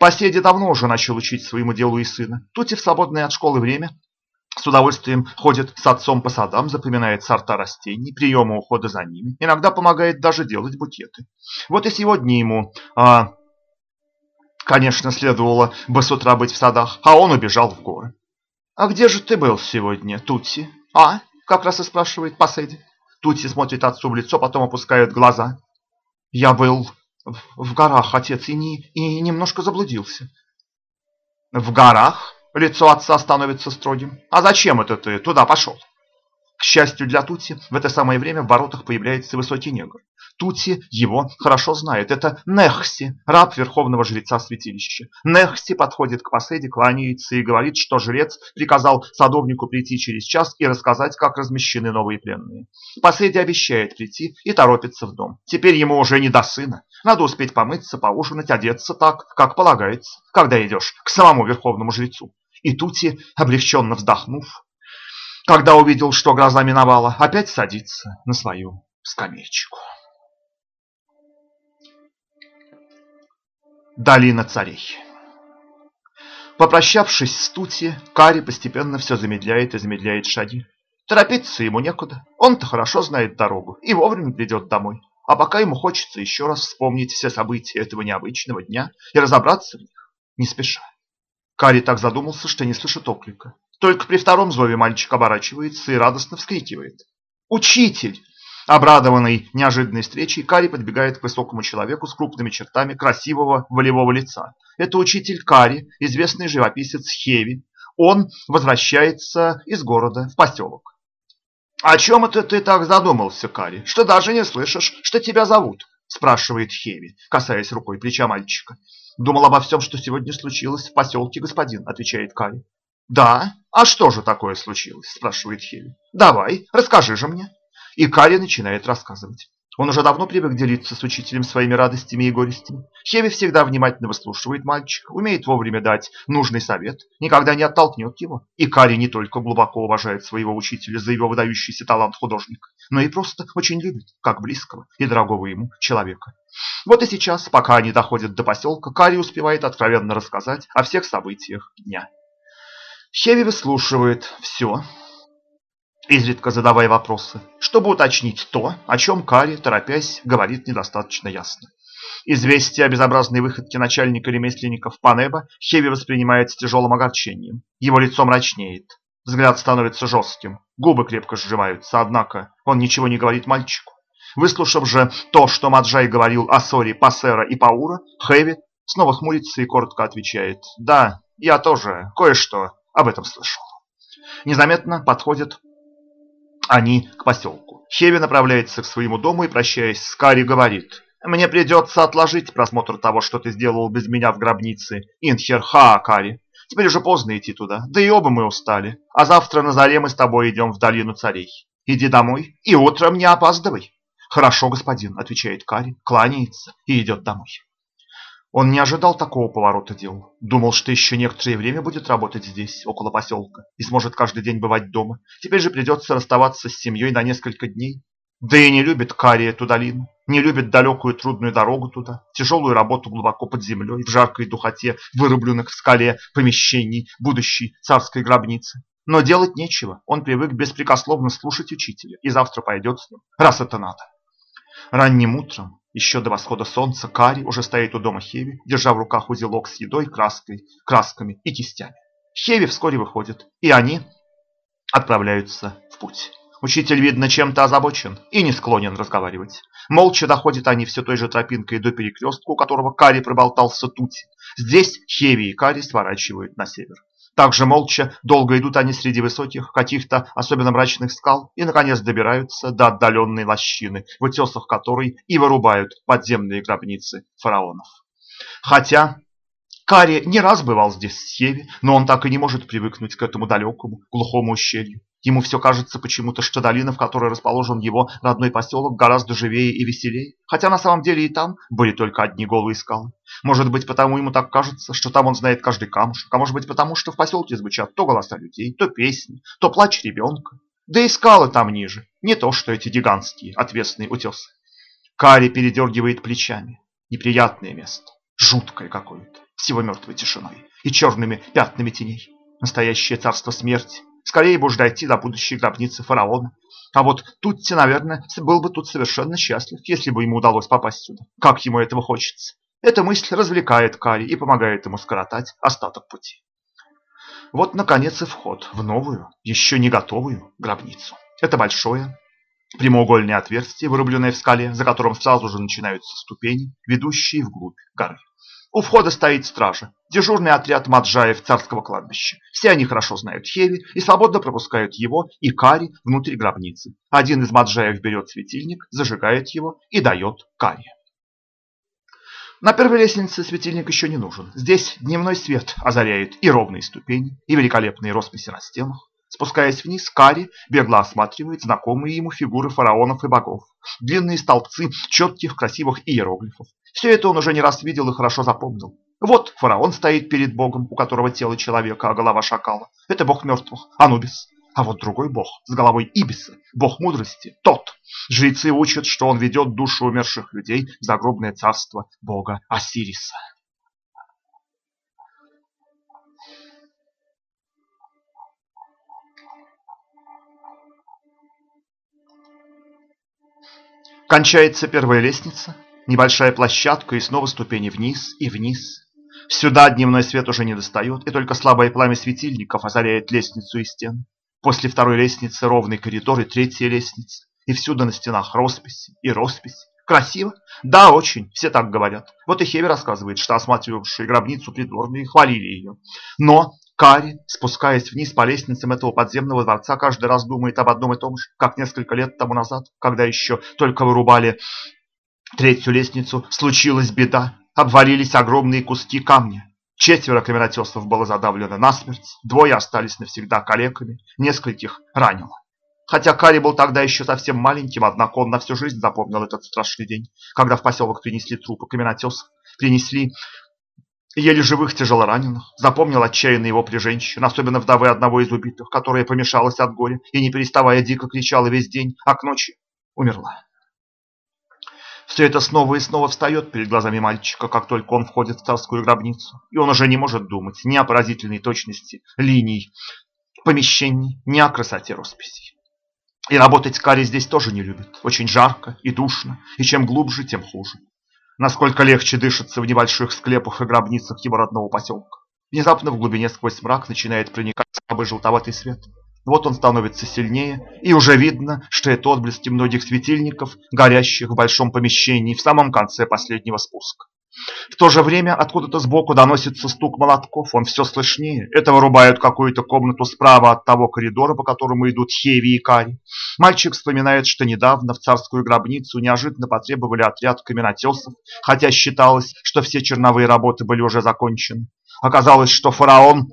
Поседи давно уже начал учить своему делу и сына. Тут и в свободное от школы время с удовольствием ходит с отцом по садам, запоминает сорта растений, приемы ухода за ними. Иногда помогает даже делать букеты. Вот и сегодня ему, а, конечно, следовало бы с утра быть в садах, а он убежал в горы. «А где же ты был сегодня, Тутси?» «А?» – как раз и спрашивает Паседи. Тутси смотрит отцу в лицо, потом опускает глаза. «Я был в, в горах, отец, и, не, и немножко заблудился». «В горах?» Лицо отца становится строгим. «А зачем это ты туда пошел?» К счастью для Тути, в это самое время в воротах появляется высокий негр. Тути его хорошо знает. Это Нехси, раб верховного жреца святилища. Нехси подходит к Поседе, кланяется и говорит, что жрец приказал садовнику прийти через час и рассказать, как размещены новые пленные. Поседи обещает прийти и торопится в дом. Теперь ему уже не до сына. Надо успеть помыться, поужинать, одеться так, как полагается, когда идешь к самому верховному жрецу. И Тути, облегченно вздохнув, когда увидел, что гроза миновала, опять садится на свою скамеечку. Долина царей Попрощавшись с Тути, Кари постепенно все замедляет и замедляет шаги. Торопиться ему некуда, он-то хорошо знает дорогу и вовремя придет домой. А пока ему хочется еще раз вспомнить все события этого необычного дня и разобраться в них, не спеша. Кари так задумался, что не слышит оклика. Только при втором зове мальчик оборачивается и радостно вскрикивает. «Учитель!» Обрадованный неожиданной встречей, Кари подбегает к высокому человеку с крупными чертами красивого волевого лица. Это учитель Кари, известный живописец Хеви. Он возвращается из города в поселок. «О чем это ты так задумался, Кари, что даже не слышишь, что тебя зовут?» спрашивает Хеви, касаясь рукой плеча мальчика. «Думал обо всем, что сегодня случилось в поселке, господин», отвечает Кари. «Да? А что же такое случилось?» спрашивает Хеви. «Давай, расскажи же мне». И Кари начинает рассказывать. Он уже давно привык делиться с учителем своими радостями и горестями. Хеви всегда внимательно выслушивает мальчика, умеет вовремя дать нужный совет, никогда не оттолкнет его. И Кари не только глубоко уважает своего учителя за его выдающийся талант художника, но и просто очень любит, как близкого и дорогого ему человека. Вот и сейчас, пока они доходят до поселка, Кари успевает откровенно рассказать о всех событиях дня. Хеви выслушивает все, изредка задавая вопросы, чтобы уточнить то, о чем Кари, торопясь, говорит недостаточно ясно. Известие о безобразной выходке начальника ремесленников Панеба Хеви воспринимает с тяжелым огорчением. Его лицо мрачнеет, взгляд становится жестким, губы крепко сжимаются, однако он ничего не говорит мальчику. Выслушав же то, что Маджай говорил о ссоре Пассера и Паура, Хэви снова хмурится и коротко отвечает «Да, я тоже кое-что об этом слышал». Незаметно подходит они к поселку. Хеви направляется к своему дому и, прощаясь с Кари, говорит «Мне придется отложить просмотр того, что ты сделал без меня в гробнице, Инхер-Ха, Кари. Теперь уже поздно идти туда, да и оба мы устали. А завтра на заре мы с тобой идем в долину царей. Иди домой и утром не опаздывай». «Хорошо, господин», — отвечает Кари, кланяется и идет домой. Он не ожидал такого поворота дел. Думал, что еще некоторое время будет работать здесь, около поселка, и сможет каждый день бывать дома. Теперь же придется расставаться с семьей на несколько дней. Да и не любит Кари эту долину, не любит далекую трудную дорогу туда, тяжелую работу глубоко под землей, в жаркой духоте вырубленных в скале помещений будущей царской гробницы. Но делать нечего, он привык беспрекословно слушать учителя и завтра пойдет с ним, раз это надо. Ранним утром еще до восхода солнца Кари уже стоит у дома Хеви, держа в руках узелок с едой, краской, красками и кистями. Хеви вскоре выходит, и они отправляются в путь. Учитель, видно, чем-то озабочен и не склонен разговаривать. Молча доходят они все той же тропинкой до перекрестка, у которого Кари проболтался Тути. Здесь Хеви и Кари сворачивают на север. Также молча долго идут они среди высоких, каких-то особенно мрачных скал и, наконец, добираются до отдаленной лощины, в утесах которой и вырубают подземные гробницы фараонов. Хотя Кари не раз бывал здесь с Севи, но он так и не может привыкнуть к этому далекому, глухому ущелью. Ему все кажется почему-то, что долина, в которой расположен его родной поселок, гораздо живее и веселее, хотя на самом деле и там были только одни голые скалы. Может быть, потому ему так кажется, что там он знает каждый камушек, а может быть, потому что в поселке звучат то голоса людей, то песни, то плач ребенка. Да и скалы там ниже, не то что эти гигантские отвесные утесы. Кари передергивает плечами. Неприятное место, жуткое какое-то, всего мертвой тишиной и черными пятнами теней. Настоящее царство смерти, Скорее бы уж дойти до будущей гробницы фараона. А вот Тутти, наверное, был бы тут совершенно счастлив, если бы ему удалось попасть сюда. Как ему этого хочется. Эта мысль развлекает Кари и помогает ему скоротать остаток пути. Вот, наконец, и вход в новую, еще не готовую гробницу. Это большое, прямоугольное отверстие, вырубленное в скале, за которым сразу же начинаются ступени, ведущие вглубь горы. У входа стоит стража, дежурный отряд маджаев царского кладбища. Все они хорошо знают Хеви и свободно пропускают его и Кари внутрь гробницы. Один из маджаев берет светильник, зажигает его и дает Кари. На первой лестнице светильник еще не нужен. Здесь дневной свет озаряет и ровные ступени, и великолепные росписи на стенах. Спускаясь вниз, Кари бегло осматривает знакомые ему фигуры фараонов и богов. Длинные столбцы четких красивых иероглифов, все это он уже не раз видел и хорошо запомнил. Вот фараон стоит перед богом, у которого тело человека, а голова шакала. Это бог мертвых, Анубис. А вот другой бог с головой Ибиса, бог мудрости, тот. Жрецы учат, что он ведет душу умерших людей в загробное царство бога Осириса. Кончается первая лестница, Небольшая площадка и снова ступени вниз и вниз. Сюда дневной свет уже не достает, и только слабое пламя светильников озаряет лестницу и стены. После второй лестницы ровный коридор и третья лестница. И всюду на стенах росписи и росписи. Красиво? Да, очень, все так говорят. Вот и Хеви рассказывает, что осматривавшие гробницу придворные хвалили ее. Но Кари, спускаясь вниз по лестницам этого подземного дворца, каждый раз думает об одном и том же, как несколько лет тому назад, когда еще только вырубали третью лестницу, случилась беда, обвалились огромные куски камня. Четверо камеротесов было задавлено насмерть, двое остались навсегда калеками, нескольких ранило. Хотя Кари был тогда еще совсем маленьким, однако он на всю жизнь запомнил этот страшный день, когда в поселок принесли трупы каменотесов, принесли еле живых тяжелораненых, запомнил отчаянно его при женщин, особенно вдовы одного из убитых, которая помешалась от горя и не переставая дико кричала весь день, а к ночи умерла. Все это снова и снова встает перед глазами мальчика, как только он входит в царскую гробницу, и он уже не может думать ни о поразительной точности линий помещений, ни о красоте росписей. И работать Кари здесь тоже не любит. Очень жарко и душно, и чем глубже, тем хуже. Насколько легче дышится в небольших склепах и гробницах его родного поселка. Внезапно в глубине сквозь мрак начинает проникать слабый желтоватый свет. Вот он становится сильнее, и уже видно, что это отблески многих светильников, горящих в большом помещении в самом конце последнего спуска. В то же время откуда-то сбоку доносится стук молотков, он все слышнее. Это вырубают какую-то комнату справа от того коридора, по которому идут Хеви и Кари. Мальчик вспоминает, что недавно в царскую гробницу неожиданно потребовали отряд каменотесов, хотя считалось, что все черновые работы были уже закончены. Оказалось, что фараон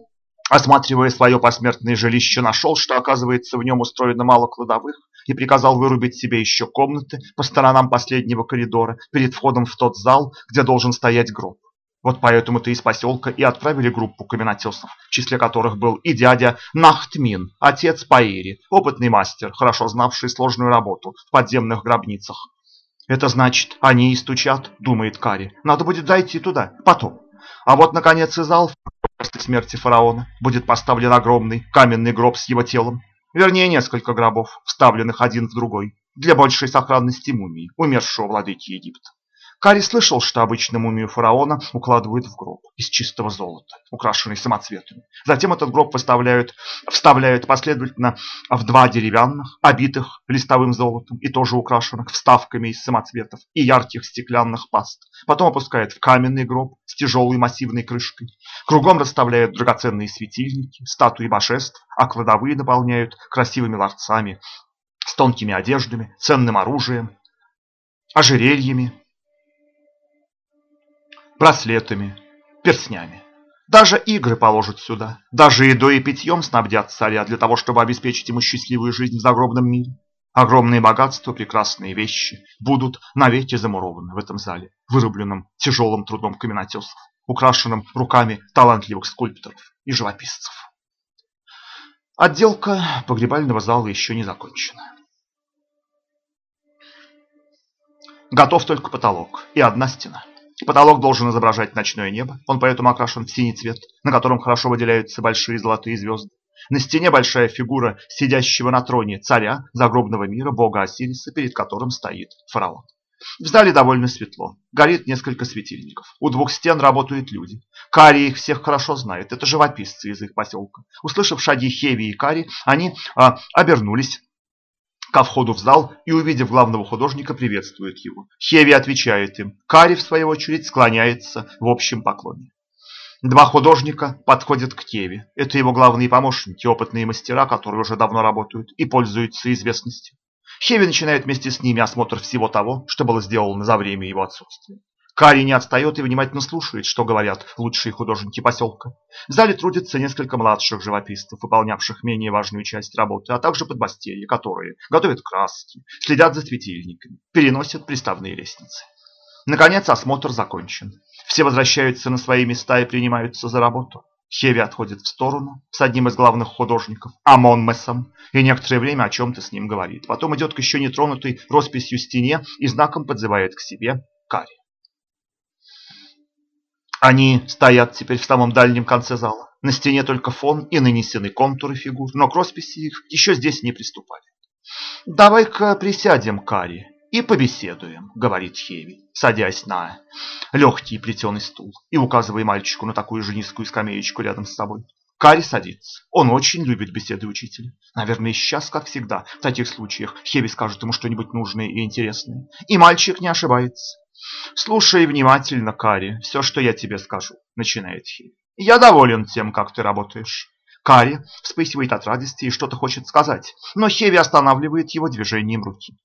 Осматривая свое посмертное жилище, нашел, что, оказывается, в нем устроено мало кладовых, и приказал вырубить себе еще комнаты по сторонам последнего коридора, перед входом в тот зал, где должен стоять гроб. Вот поэтому-то из поселка и отправили группу каменотесов, в числе которых был и дядя Нахтмин, отец Паири, опытный мастер, хорошо знавший сложную работу в подземных гробницах. «Это значит, они и стучат», — думает Кари. «Надо будет зайти туда, потом». А вот, наконец, и зал, После смерти фараона будет поставлен огромный каменный гроб с его телом, вернее несколько гробов, вставленных один в другой, для большей сохранности мумии, умершего владыки Египта. Кари слышал, что обычно мумию фараона укладывают в гроб из чистого золота, украшенный самоцветами. Затем этот гроб выставляют, вставляют последовательно в два деревянных, обитых листовым золотом и тоже украшенных вставками из самоцветов и ярких стеклянных паст. Потом опускают в каменный гроб с тяжелой массивной крышкой. Кругом расставляют драгоценные светильники, статуи божеств, а кладовые наполняют красивыми ларцами с тонкими одеждами, ценным оружием, ожерельями, браслетами, перстнями. Даже игры положат сюда, даже едой и питьем снабдят царя для того, чтобы обеспечить ему счастливую жизнь в загробном мире. Огромные богатства, прекрасные вещи будут навеки замурованы в этом зале, вырубленном тяжелым трудом каменотесов, украшенном руками талантливых скульпторов и живописцев. Отделка погребального зала еще не закончена. Готов только потолок и одна стена. Потолок должен изображать ночное небо, он поэтому окрашен в синий цвет, на котором хорошо выделяются большие золотые звезды. На стене большая фигура сидящего на троне царя загробного мира, бога Осириса, перед которым стоит фараон. В зале довольно светло. Горит несколько светильников. У двух стен работают люди. Кари их всех хорошо знает. Это живописцы из их поселка. Услышав шаги Хеви и Кари, они а, обернулись ко входу в зал и, увидев главного художника, приветствует его. Хеви отвечает им. Кари, в свою очередь, склоняется в общем поклоне. Два художника подходят к Хеви. Это его главные помощники, опытные мастера, которые уже давно работают и пользуются известностью. Хеви начинает вместе с ними осмотр всего того, что было сделано за время его отсутствия. Кари не отстает и внимательно слушает, что говорят лучшие художники поселка. В зале трудятся несколько младших живописцев, выполнявших менее важную часть работы, а также подмастерья, которые готовят краски, следят за светильниками, переносят приставные лестницы. Наконец осмотр закончен. Все возвращаются на свои места и принимаются за работу. Хеви отходит в сторону с одним из главных художников, Амон Мессом, и некоторое время о чем-то с ним говорит. Потом идет к еще нетронутой росписью стене и знаком подзывает к себе Кари. Они стоят теперь в самом дальнем конце зала. На стене только фон и нанесены контуры фигур, но к росписи их еще здесь не приступали. «Давай-ка присядем, Кари, и побеседуем», — говорит Хеви, садясь на легкий плетеный стул и указывая мальчику на такую же низкую скамеечку рядом с собой. Кари садится. Он очень любит беседы учителя. Наверное, сейчас, как всегда, в таких случаях Хеви скажет ему что-нибудь нужное и интересное. И мальчик не ошибается. «Слушай внимательно, Кари, все, что я тебе скажу», — начинает Хиль. Я доволен тем, как ты работаешь. Кари вспыхивает от радости и что-то хочет сказать, но Хеви останавливает его движением руки.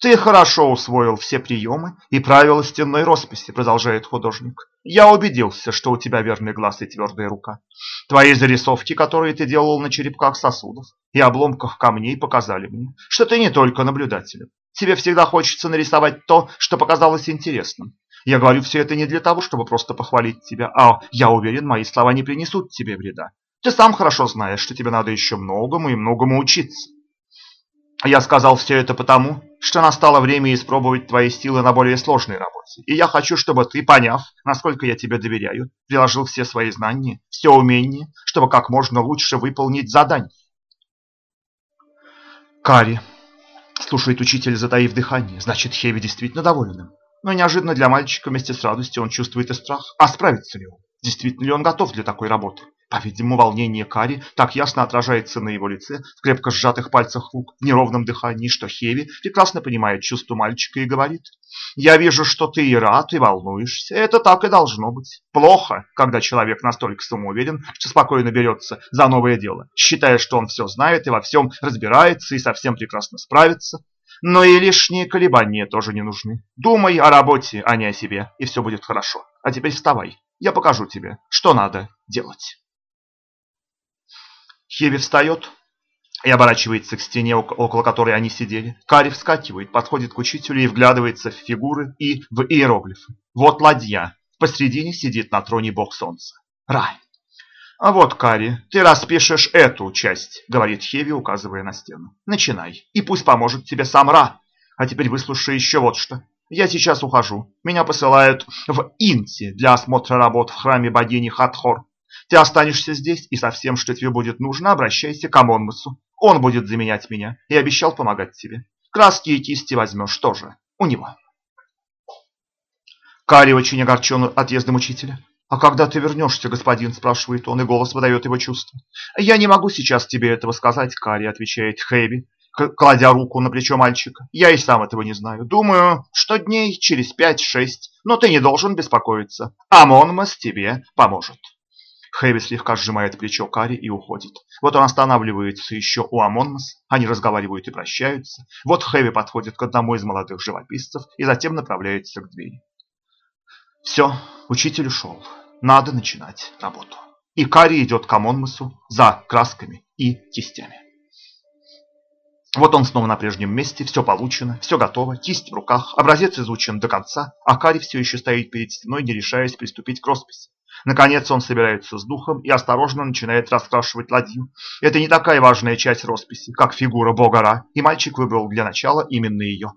«Ты хорошо усвоил все приемы и правила стенной росписи», продолжает художник. «Я убедился, что у тебя верный глаз и твердая рука. Твои зарисовки, которые ты делал на черепках сосудов и обломках камней, показали мне, что ты не только наблюдатель. Тебе всегда хочется нарисовать то, что показалось интересным. Я говорю все это не для того, чтобы просто похвалить тебя, а я уверен, мои слова не принесут тебе вреда. Ты сам хорошо знаешь, что тебе надо еще многому и многому учиться. Я сказал все это потому, что настало время испробовать твои силы на более сложной работе. И я хочу, чтобы ты, поняв, насколько я тебе доверяю, приложил все свои знания, все умения, чтобы как можно лучше выполнить задание. Кари, слушает учитель, затаив дыхание, значит, Хеви действительно доволен им. Но неожиданно для мальчика вместе с радостью он чувствует и страх. А справится ли он? Действительно ли он готов для такой работы? По-видимому, волнение Кари так ясно отражается на его лице, в крепко сжатых пальцах рук, в неровном дыхании, что Хеви прекрасно понимает чувство мальчика и говорит. «Я вижу, что ты и рад, и волнуешься. Это так и должно быть. Плохо, когда человек настолько самоуверен, что спокойно берется за новое дело, считая, что он все знает и во всем разбирается и совсем прекрасно справится. Но и лишние колебания тоже не нужны. Думай о работе, а не о себе, и все будет хорошо. А теперь вставай, я покажу тебе, что надо делать». Хеви встает и оборачивается к стене, около которой они сидели. Кари вскакивает, подходит к учителю и вглядывается в фигуры и в иероглифы. Вот ладья. Посредине сидит на троне бог солнца. Рай. А вот, Кари, ты распишешь эту часть, говорит Хеви, указывая на стену. Начинай, и пусть поможет тебе сам Ра. А теперь выслушай еще вот что. Я сейчас ухожу. Меня посылают в Инти для осмотра работ в храме богини Хатхор. Ты останешься здесь, и со всем, что тебе будет нужно, обращайся к Амонмасу. Он будет заменять меня и обещал помогать тебе. Краски и кисти возьмешь тоже у него. Кари очень огорчен отъездом учителя. «А когда ты вернешься, господин?» – спрашивает он, и голос выдает его чувство. «Я не могу сейчас тебе этого сказать, Кари», – отвечает Хэби, кладя руку на плечо мальчика. «Я и сам этого не знаю. Думаю, что дней через пять-шесть, но ты не должен беспокоиться. Амонмас тебе поможет». Хэви слегка сжимает плечо Кари и уходит. Вот он останавливается еще у Амонмас, они разговаривают и прощаются. Вот Хэви подходит к одному из молодых живописцев и затем направляется к двери. Все, учитель ушел. Надо начинать работу. И Кари идет к Амонмасу за красками и кистями. Вот он снова на прежнем месте, все получено, все готово, кисть в руках, образец изучен до конца, а Кари все еще стоит перед стеной, не решаясь приступить к росписи. Наконец он собирается с духом и осторожно начинает раскрашивать ладью. Это не такая важная часть росписи, как фигура бога Ра, и мальчик выбрал для начала именно ее.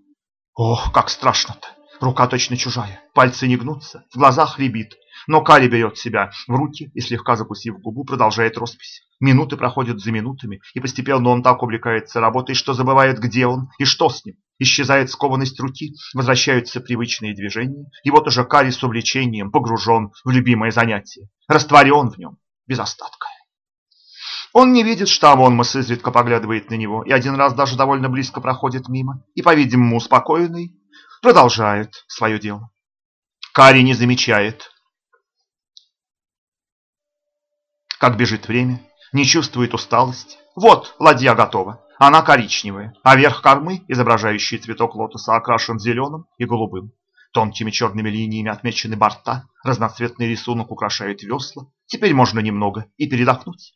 Ох, как страшно-то! Рука точно чужая, пальцы не гнутся, в глазах рябит. Но Кали берет себя в руки и, слегка закусив губу, продолжает роспись. Минуты проходят за минутами, и постепенно он так увлекается работой, что забывает, где он и что с ним. Исчезает скованность руки, возвращаются привычные движения, и вот уже Кали с увлечением погружен в любимое занятие, растворен в нем без остатка. Он не видит, что Амонмас изредка поглядывает на него, и один раз даже довольно близко проходит мимо, и, по-видимому, успокоенный, продолжает свое дело. Кари не замечает, как бежит время, не чувствует усталости. Вот, ладья готова. Она коричневая, а верх кормы, изображающий цветок лотоса, окрашен зеленым и голубым. Тонкими черными линиями отмечены борта, разноцветный рисунок украшает весла. Теперь можно немного и передохнуть.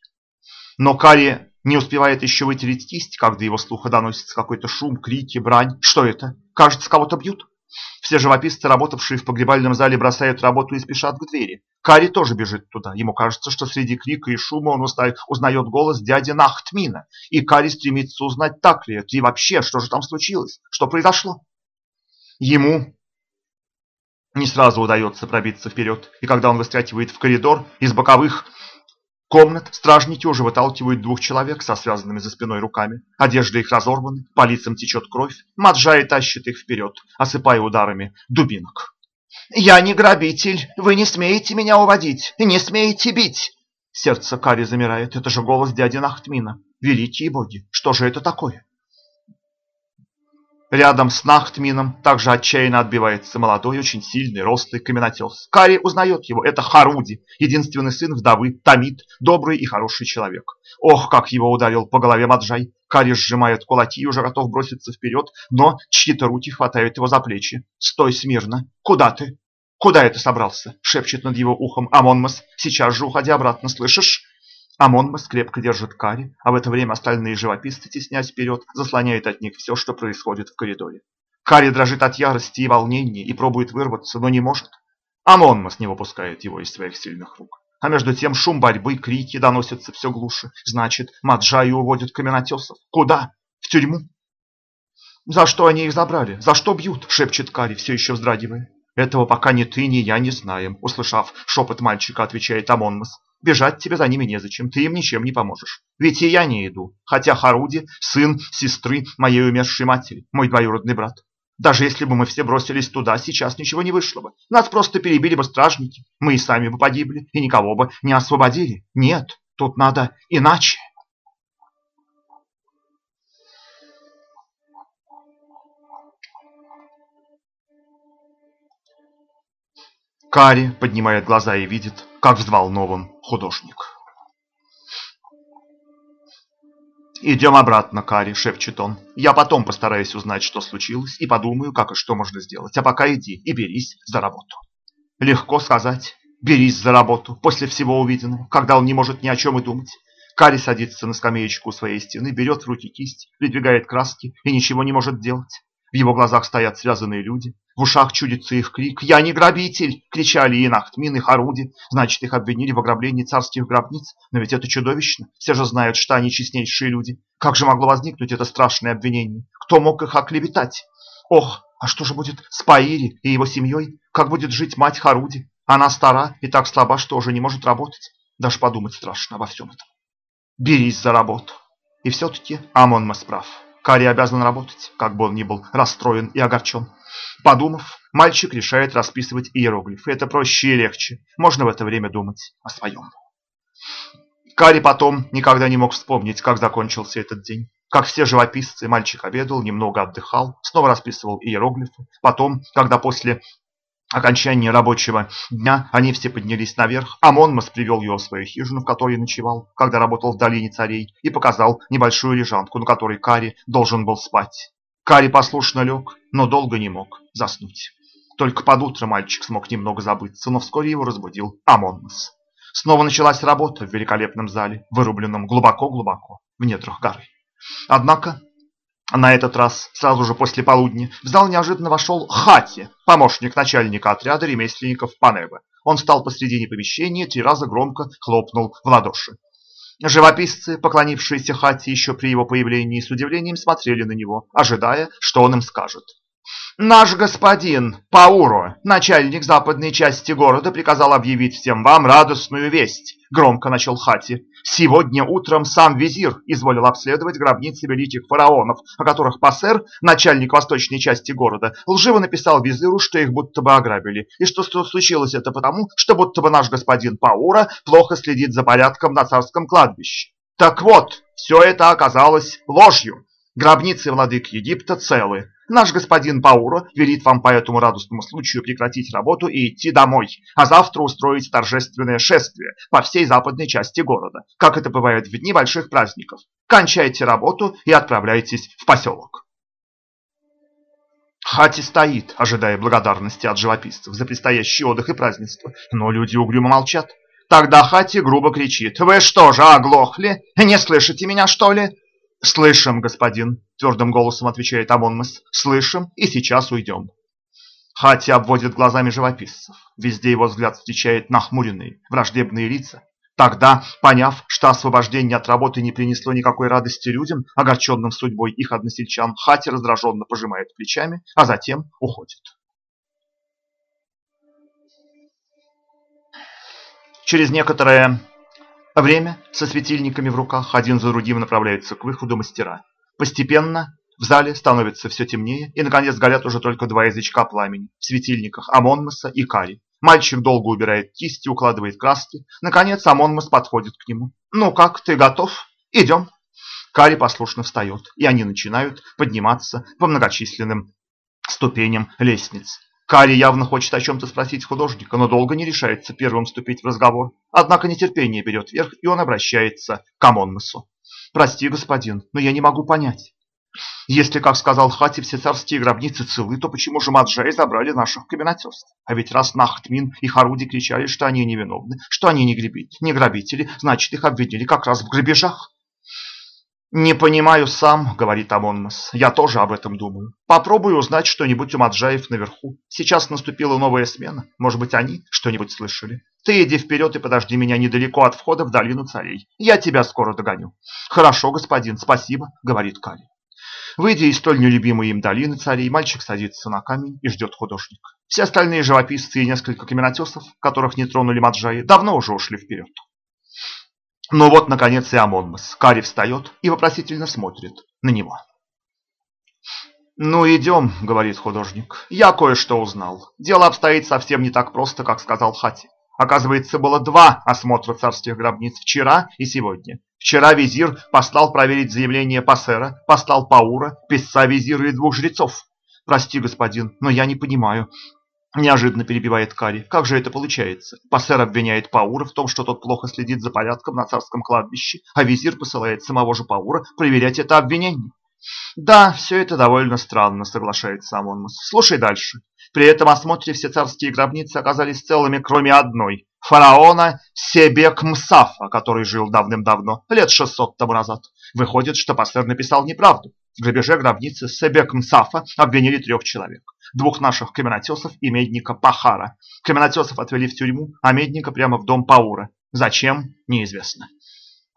Но Карри не успевает еще вытереть кисть, когда его слуха доносится какой-то шум, крики, брань. Что это? Кажется, кого-то бьют. Все живописцы, работавшие в погребальном зале, бросают работу и спешат к двери. Кари тоже бежит туда. Ему кажется, что среди крика и шума он узнает голос дяди Нахтмина. И Кари стремится узнать, так ли это и вообще, что же там случилось, что произошло. Ему не сразу удается пробиться вперед, и когда он выскакивает в коридор, из боковых комнат стражники уже выталкивают двух человек со связанными за спиной руками. Одежда их разорвана, по лицам течет кровь. Маджай тащит их вперед, осыпая ударами дубинок. «Я не грабитель, вы не смеете меня уводить, не смеете бить!» Сердце Кари замирает, это же голос дяди Нахтмина. Великие боги, что же это такое? Рядом с Нахтмином также отчаянно отбивается молодой, очень сильный, рослый каменотес. Кари узнает его. Это Харуди, единственный сын вдовы, Тамид, добрый и хороший человек. Ох, как его ударил по голове Маджай. Кари сжимает кулаки и уже готов броситься вперед, но чьи-то руки хватают его за плечи. «Стой смирно! Куда ты?» «Куда это собрался?» — шепчет над его ухом Амонмас. «Сейчас же уходи обратно, слышишь?» Амонмас крепко держит Кари, а в это время остальные живописцы, теснясь вперед, заслоняют от них все, что происходит в коридоре. Кари дрожит от ярости и волнения и пробует вырваться, но не может. Амонмас не выпускает его из своих сильных рук. А между тем шум борьбы, крики доносятся все глуше. Значит, Маджаю уводят каменотесов. Куда? В тюрьму? «За что они их забрали? За что бьют?» — шепчет Кари, все еще вздрагивая. «Этого пока ни ты, ни я не знаем», — услышав шепот мальчика, отвечает Амонмас. Бежать тебе за ними незачем, ты им ничем не поможешь. Ведь и я не иду, хотя Харуди – сын сестры моей умершей матери, мой двоюродный брат. Даже если бы мы все бросились туда, сейчас ничего не вышло бы. Нас просто перебили бы стражники, мы и сами бы погибли, и никого бы не освободили. Нет, тут надо иначе. Кари поднимает глаза и видит, как взволнован художник. «Идем обратно, Кари», — шепчет он. «Я потом постараюсь узнать, что случилось, и подумаю, как и что можно сделать. А пока иди и берись за работу». Легко сказать «берись за работу» после всего увиденного, когда он не может ни о чем и думать. Кари садится на скамеечку у своей стены, берет в руки кисть, придвигает краски и ничего не может делать. В его глазах стоят связанные люди, в ушах чудится их крик «Я не грабитель!» – кричали и Нахтмин, и Харуди. Значит, их обвинили в ограблении царских гробниц. Но ведь это чудовищно. Все же знают, что они честнейшие люди. Как же могло возникнуть это страшное обвинение? Кто мог их оклеветать? Ох, а что же будет с Паири и его семьей? Как будет жить мать Харуди? Она стара и так слаба, что уже не может работать. Даже подумать страшно обо всем этом. Берись за работу. И все-таки Амон Масправ. Кари обязан работать, как бы он ни был расстроен и огорчен. Подумав, мальчик решает расписывать иероглифы. Это проще и легче. Можно в это время думать о своем. Кари потом никогда не мог вспомнить, как закончился этот день. Как все живописцы, мальчик обедал, немного отдыхал, снова расписывал иероглифы. Потом, когда после окончания рабочего дня они все поднялись наверх, а Монмас привел его в свою хижину, в которой ночевал, когда работал в долине царей, и показал небольшую лежанку, на которой Кари должен был спать. Кари послушно лег, но долго не мог заснуть. Только под утро мальчик смог немного забыться, но вскоре его разбудил Амонмас. Снова началась работа в великолепном зале, вырубленном глубоко-глубоко в недрах горы. Однако на этот раз, сразу же после полудня, в зал неожиданно вошел Хати, помощник начальника отряда ремесленников Панеба. Он встал посредине помещения и три раза громко хлопнул в ладоши. Живописцы, поклонившиеся Хати еще при его появлении, с удивлением смотрели на него, ожидая, что он им скажет. Наш господин Пауро, начальник западной части города, приказал объявить всем вам радостную весть. Громко начал Хати. Сегодня утром сам визир изволил обследовать гробницы великих фараонов, о которых Пассер, начальник восточной части города, лживо написал визиру, что их будто бы ограбили, и что случилось это потому, что будто бы наш господин Паура плохо следит за порядком на царском кладбище. Так вот, все это оказалось ложью. Гробницы владык Египта целы. Наш господин Пауро велит вам по этому радостному случаю прекратить работу и идти домой, а завтра устроить торжественное шествие по всей западной части города, как это бывает в дни больших праздников. Кончайте работу и отправляйтесь в поселок. Хати стоит, ожидая благодарности от живописцев за предстоящий отдых и празднество, но люди угрюмо молчат. Тогда Хати грубо кричит. «Вы что же, оглохли? Не слышите меня, что ли? «Слышим, господин», – твердым голосом отвечает Амонмас. «Слышим и сейчас уйдем». Хати обводит глазами живописцев. Везде его взгляд встречает нахмуренные, враждебные лица. Тогда, поняв, что освобождение от работы не принесло никакой радости людям, огорченным судьбой их односельчан, Хати раздраженно пожимает плечами, а затем уходит. Через некоторое Время со светильниками в руках один за другим направляются к выходу мастера. Постепенно в зале становится все темнее, и наконец горят уже только два язычка пламени в светильниках Амонмаса и Кари. Мальчик долго убирает кисти, укладывает краски. Наконец Амонмас подходит к нему. «Ну как, ты готов? Идем». Кари послушно встает, и они начинают подниматься по многочисленным ступеням лестниц. Кари явно хочет о чем-то спросить художника, но долго не решается первым вступить в разговор. Однако нетерпение берет верх, и он обращается к Амонмасу. «Прости, господин, но я не могу понять. Если, как сказал Хати, все царские гробницы целы, то почему же Маджаи забрали наших каменотесов? А ведь раз Нахтмин и Харуди кричали, что они невиновны, что они не грабители, значит их обвинили как раз в грабежах. «Не понимаю сам», — говорит Амонмас. «Я тоже об этом думаю. Попробую узнать что-нибудь у Маджаев наверху. Сейчас наступила новая смена. Может быть, они что-нибудь слышали. Ты иди вперед и подожди меня недалеко от входа в долину царей. Я тебя скоро догоню». «Хорошо, господин, спасибо», — говорит Кали. Выйдя из столь нелюбимой им долины царей, мальчик садится на камень и ждет художника. Все остальные живописцы и несколько каменотесов, которых не тронули Маджаи, давно уже ушли вперед. Ну вот, наконец, и Амонмас. Кари встает и вопросительно смотрит на него. «Ну, идем», — говорит художник. «Я кое-что узнал. Дело обстоит совсем не так просто, как сказал Хати. Оказывается, было два осмотра царских гробниц вчера и сегодня. Вчера визир послал проверить заявление Пассера, послал Паура, писца визира и двух жрецов. Прости, господин, но я не понимаю, Неожиданно перебивает Кари. Как же это получается? Пассер обвиняет Паура в том, что тот плохо следит за порядком на царском кладбище, а визир посылает самого же Паура проверять это обвинение. Да, все это довольно странно, соглашается Амонмас. Слушай дальше. При этом осмотре все царские гробницы оказались целыми, кроме одной. Фараона Себек-Мсафа, который жил давным-давно, лет 600 тому назад. Выходит, что Пассер написал неправду. Грабеже гробницы Себек-Мсафа обвинили трех человек. Двух наших каменотесов и медника Пахара. Каменотесов отвели в тюрьму, а медника прямо в дом Паура. Зачем? Неизвестно.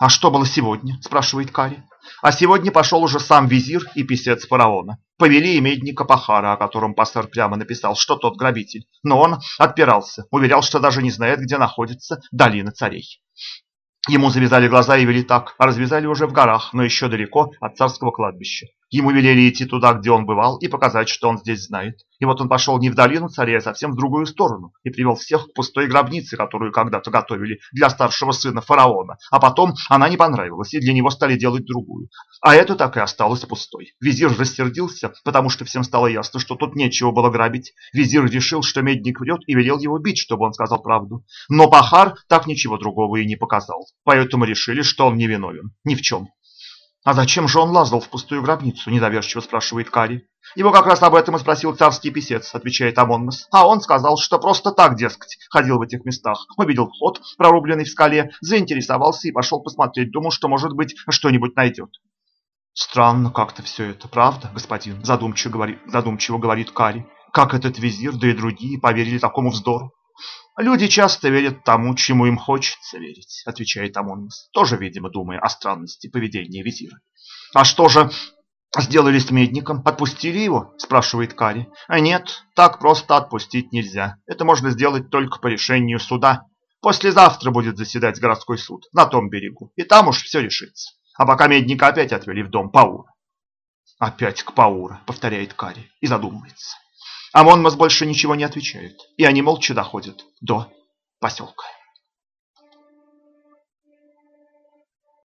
«А что было сегодня?» – спрашивает Кари. А сегодня пошел уже сам визир и писец фараона. Повели медника Пахара, о котором пастор прямо написал, что тот грабитель. Но он отпирался, уверял, что даже не знает, где находится долина царей. Ему завязали глаза и вели так, а развязали уже в горах, но еще далеко от царского кладбища. Ему велели идти туда, где он бывал, и показать, что он здесь знает. И вот он пошел не в долину царя, а совсем в другую сторону, и привел всех к пустой гробнице, которую когда-то готовили для старшего сына фараона. А потом она не понравилась, и для него стали делать другую. А эту так и осталась пустой. Визир рассердился, потому что всем стало ясно, что тут нечего было грабить. Визир решил, что медник врет, и велел его бить, чтобы он сказал правду. Но Бахар так ничего другого и не показал. Поэтому решили, что он невиновен. Ни в чем. «А зачем же он лазал в пустую гробницу?» – недоверчиво спрашивает Кари. «Его как раз об этом и спросил царский писец», – отвечает Амонмас. «А он сказал, что просто так, дескать, ходил в этих местах, увидел вход, прорубленный в скале, заинтересовался и пошел посмотреть, думал, что, может быть, что-нибудь найдет». «Странно как-то все это, правда, господин?» – задумчиво говорит, задумчиво говорит Кари. «Как этот визир, да и другие поверили такому вздору?» «Люди часто верят тому, чему им хочется верить», — отвечает Амонмас, тоже, видимо, думая о странности поведения визира. «А что же сделали с медником? Отпустили его?» – спрашивает Кари. «А нет, так просто отпустить нельзя. Это можно сделать только по решению суда. Послезавтра будет заседать городской суд на том берегу, и там уж все решится. А пока медника опять отвели в дом Паура». «Опять к Паура», — повторяет Кари и задумывается. Амонмас больше ничего не отвечает, и они молча доходят до поселка.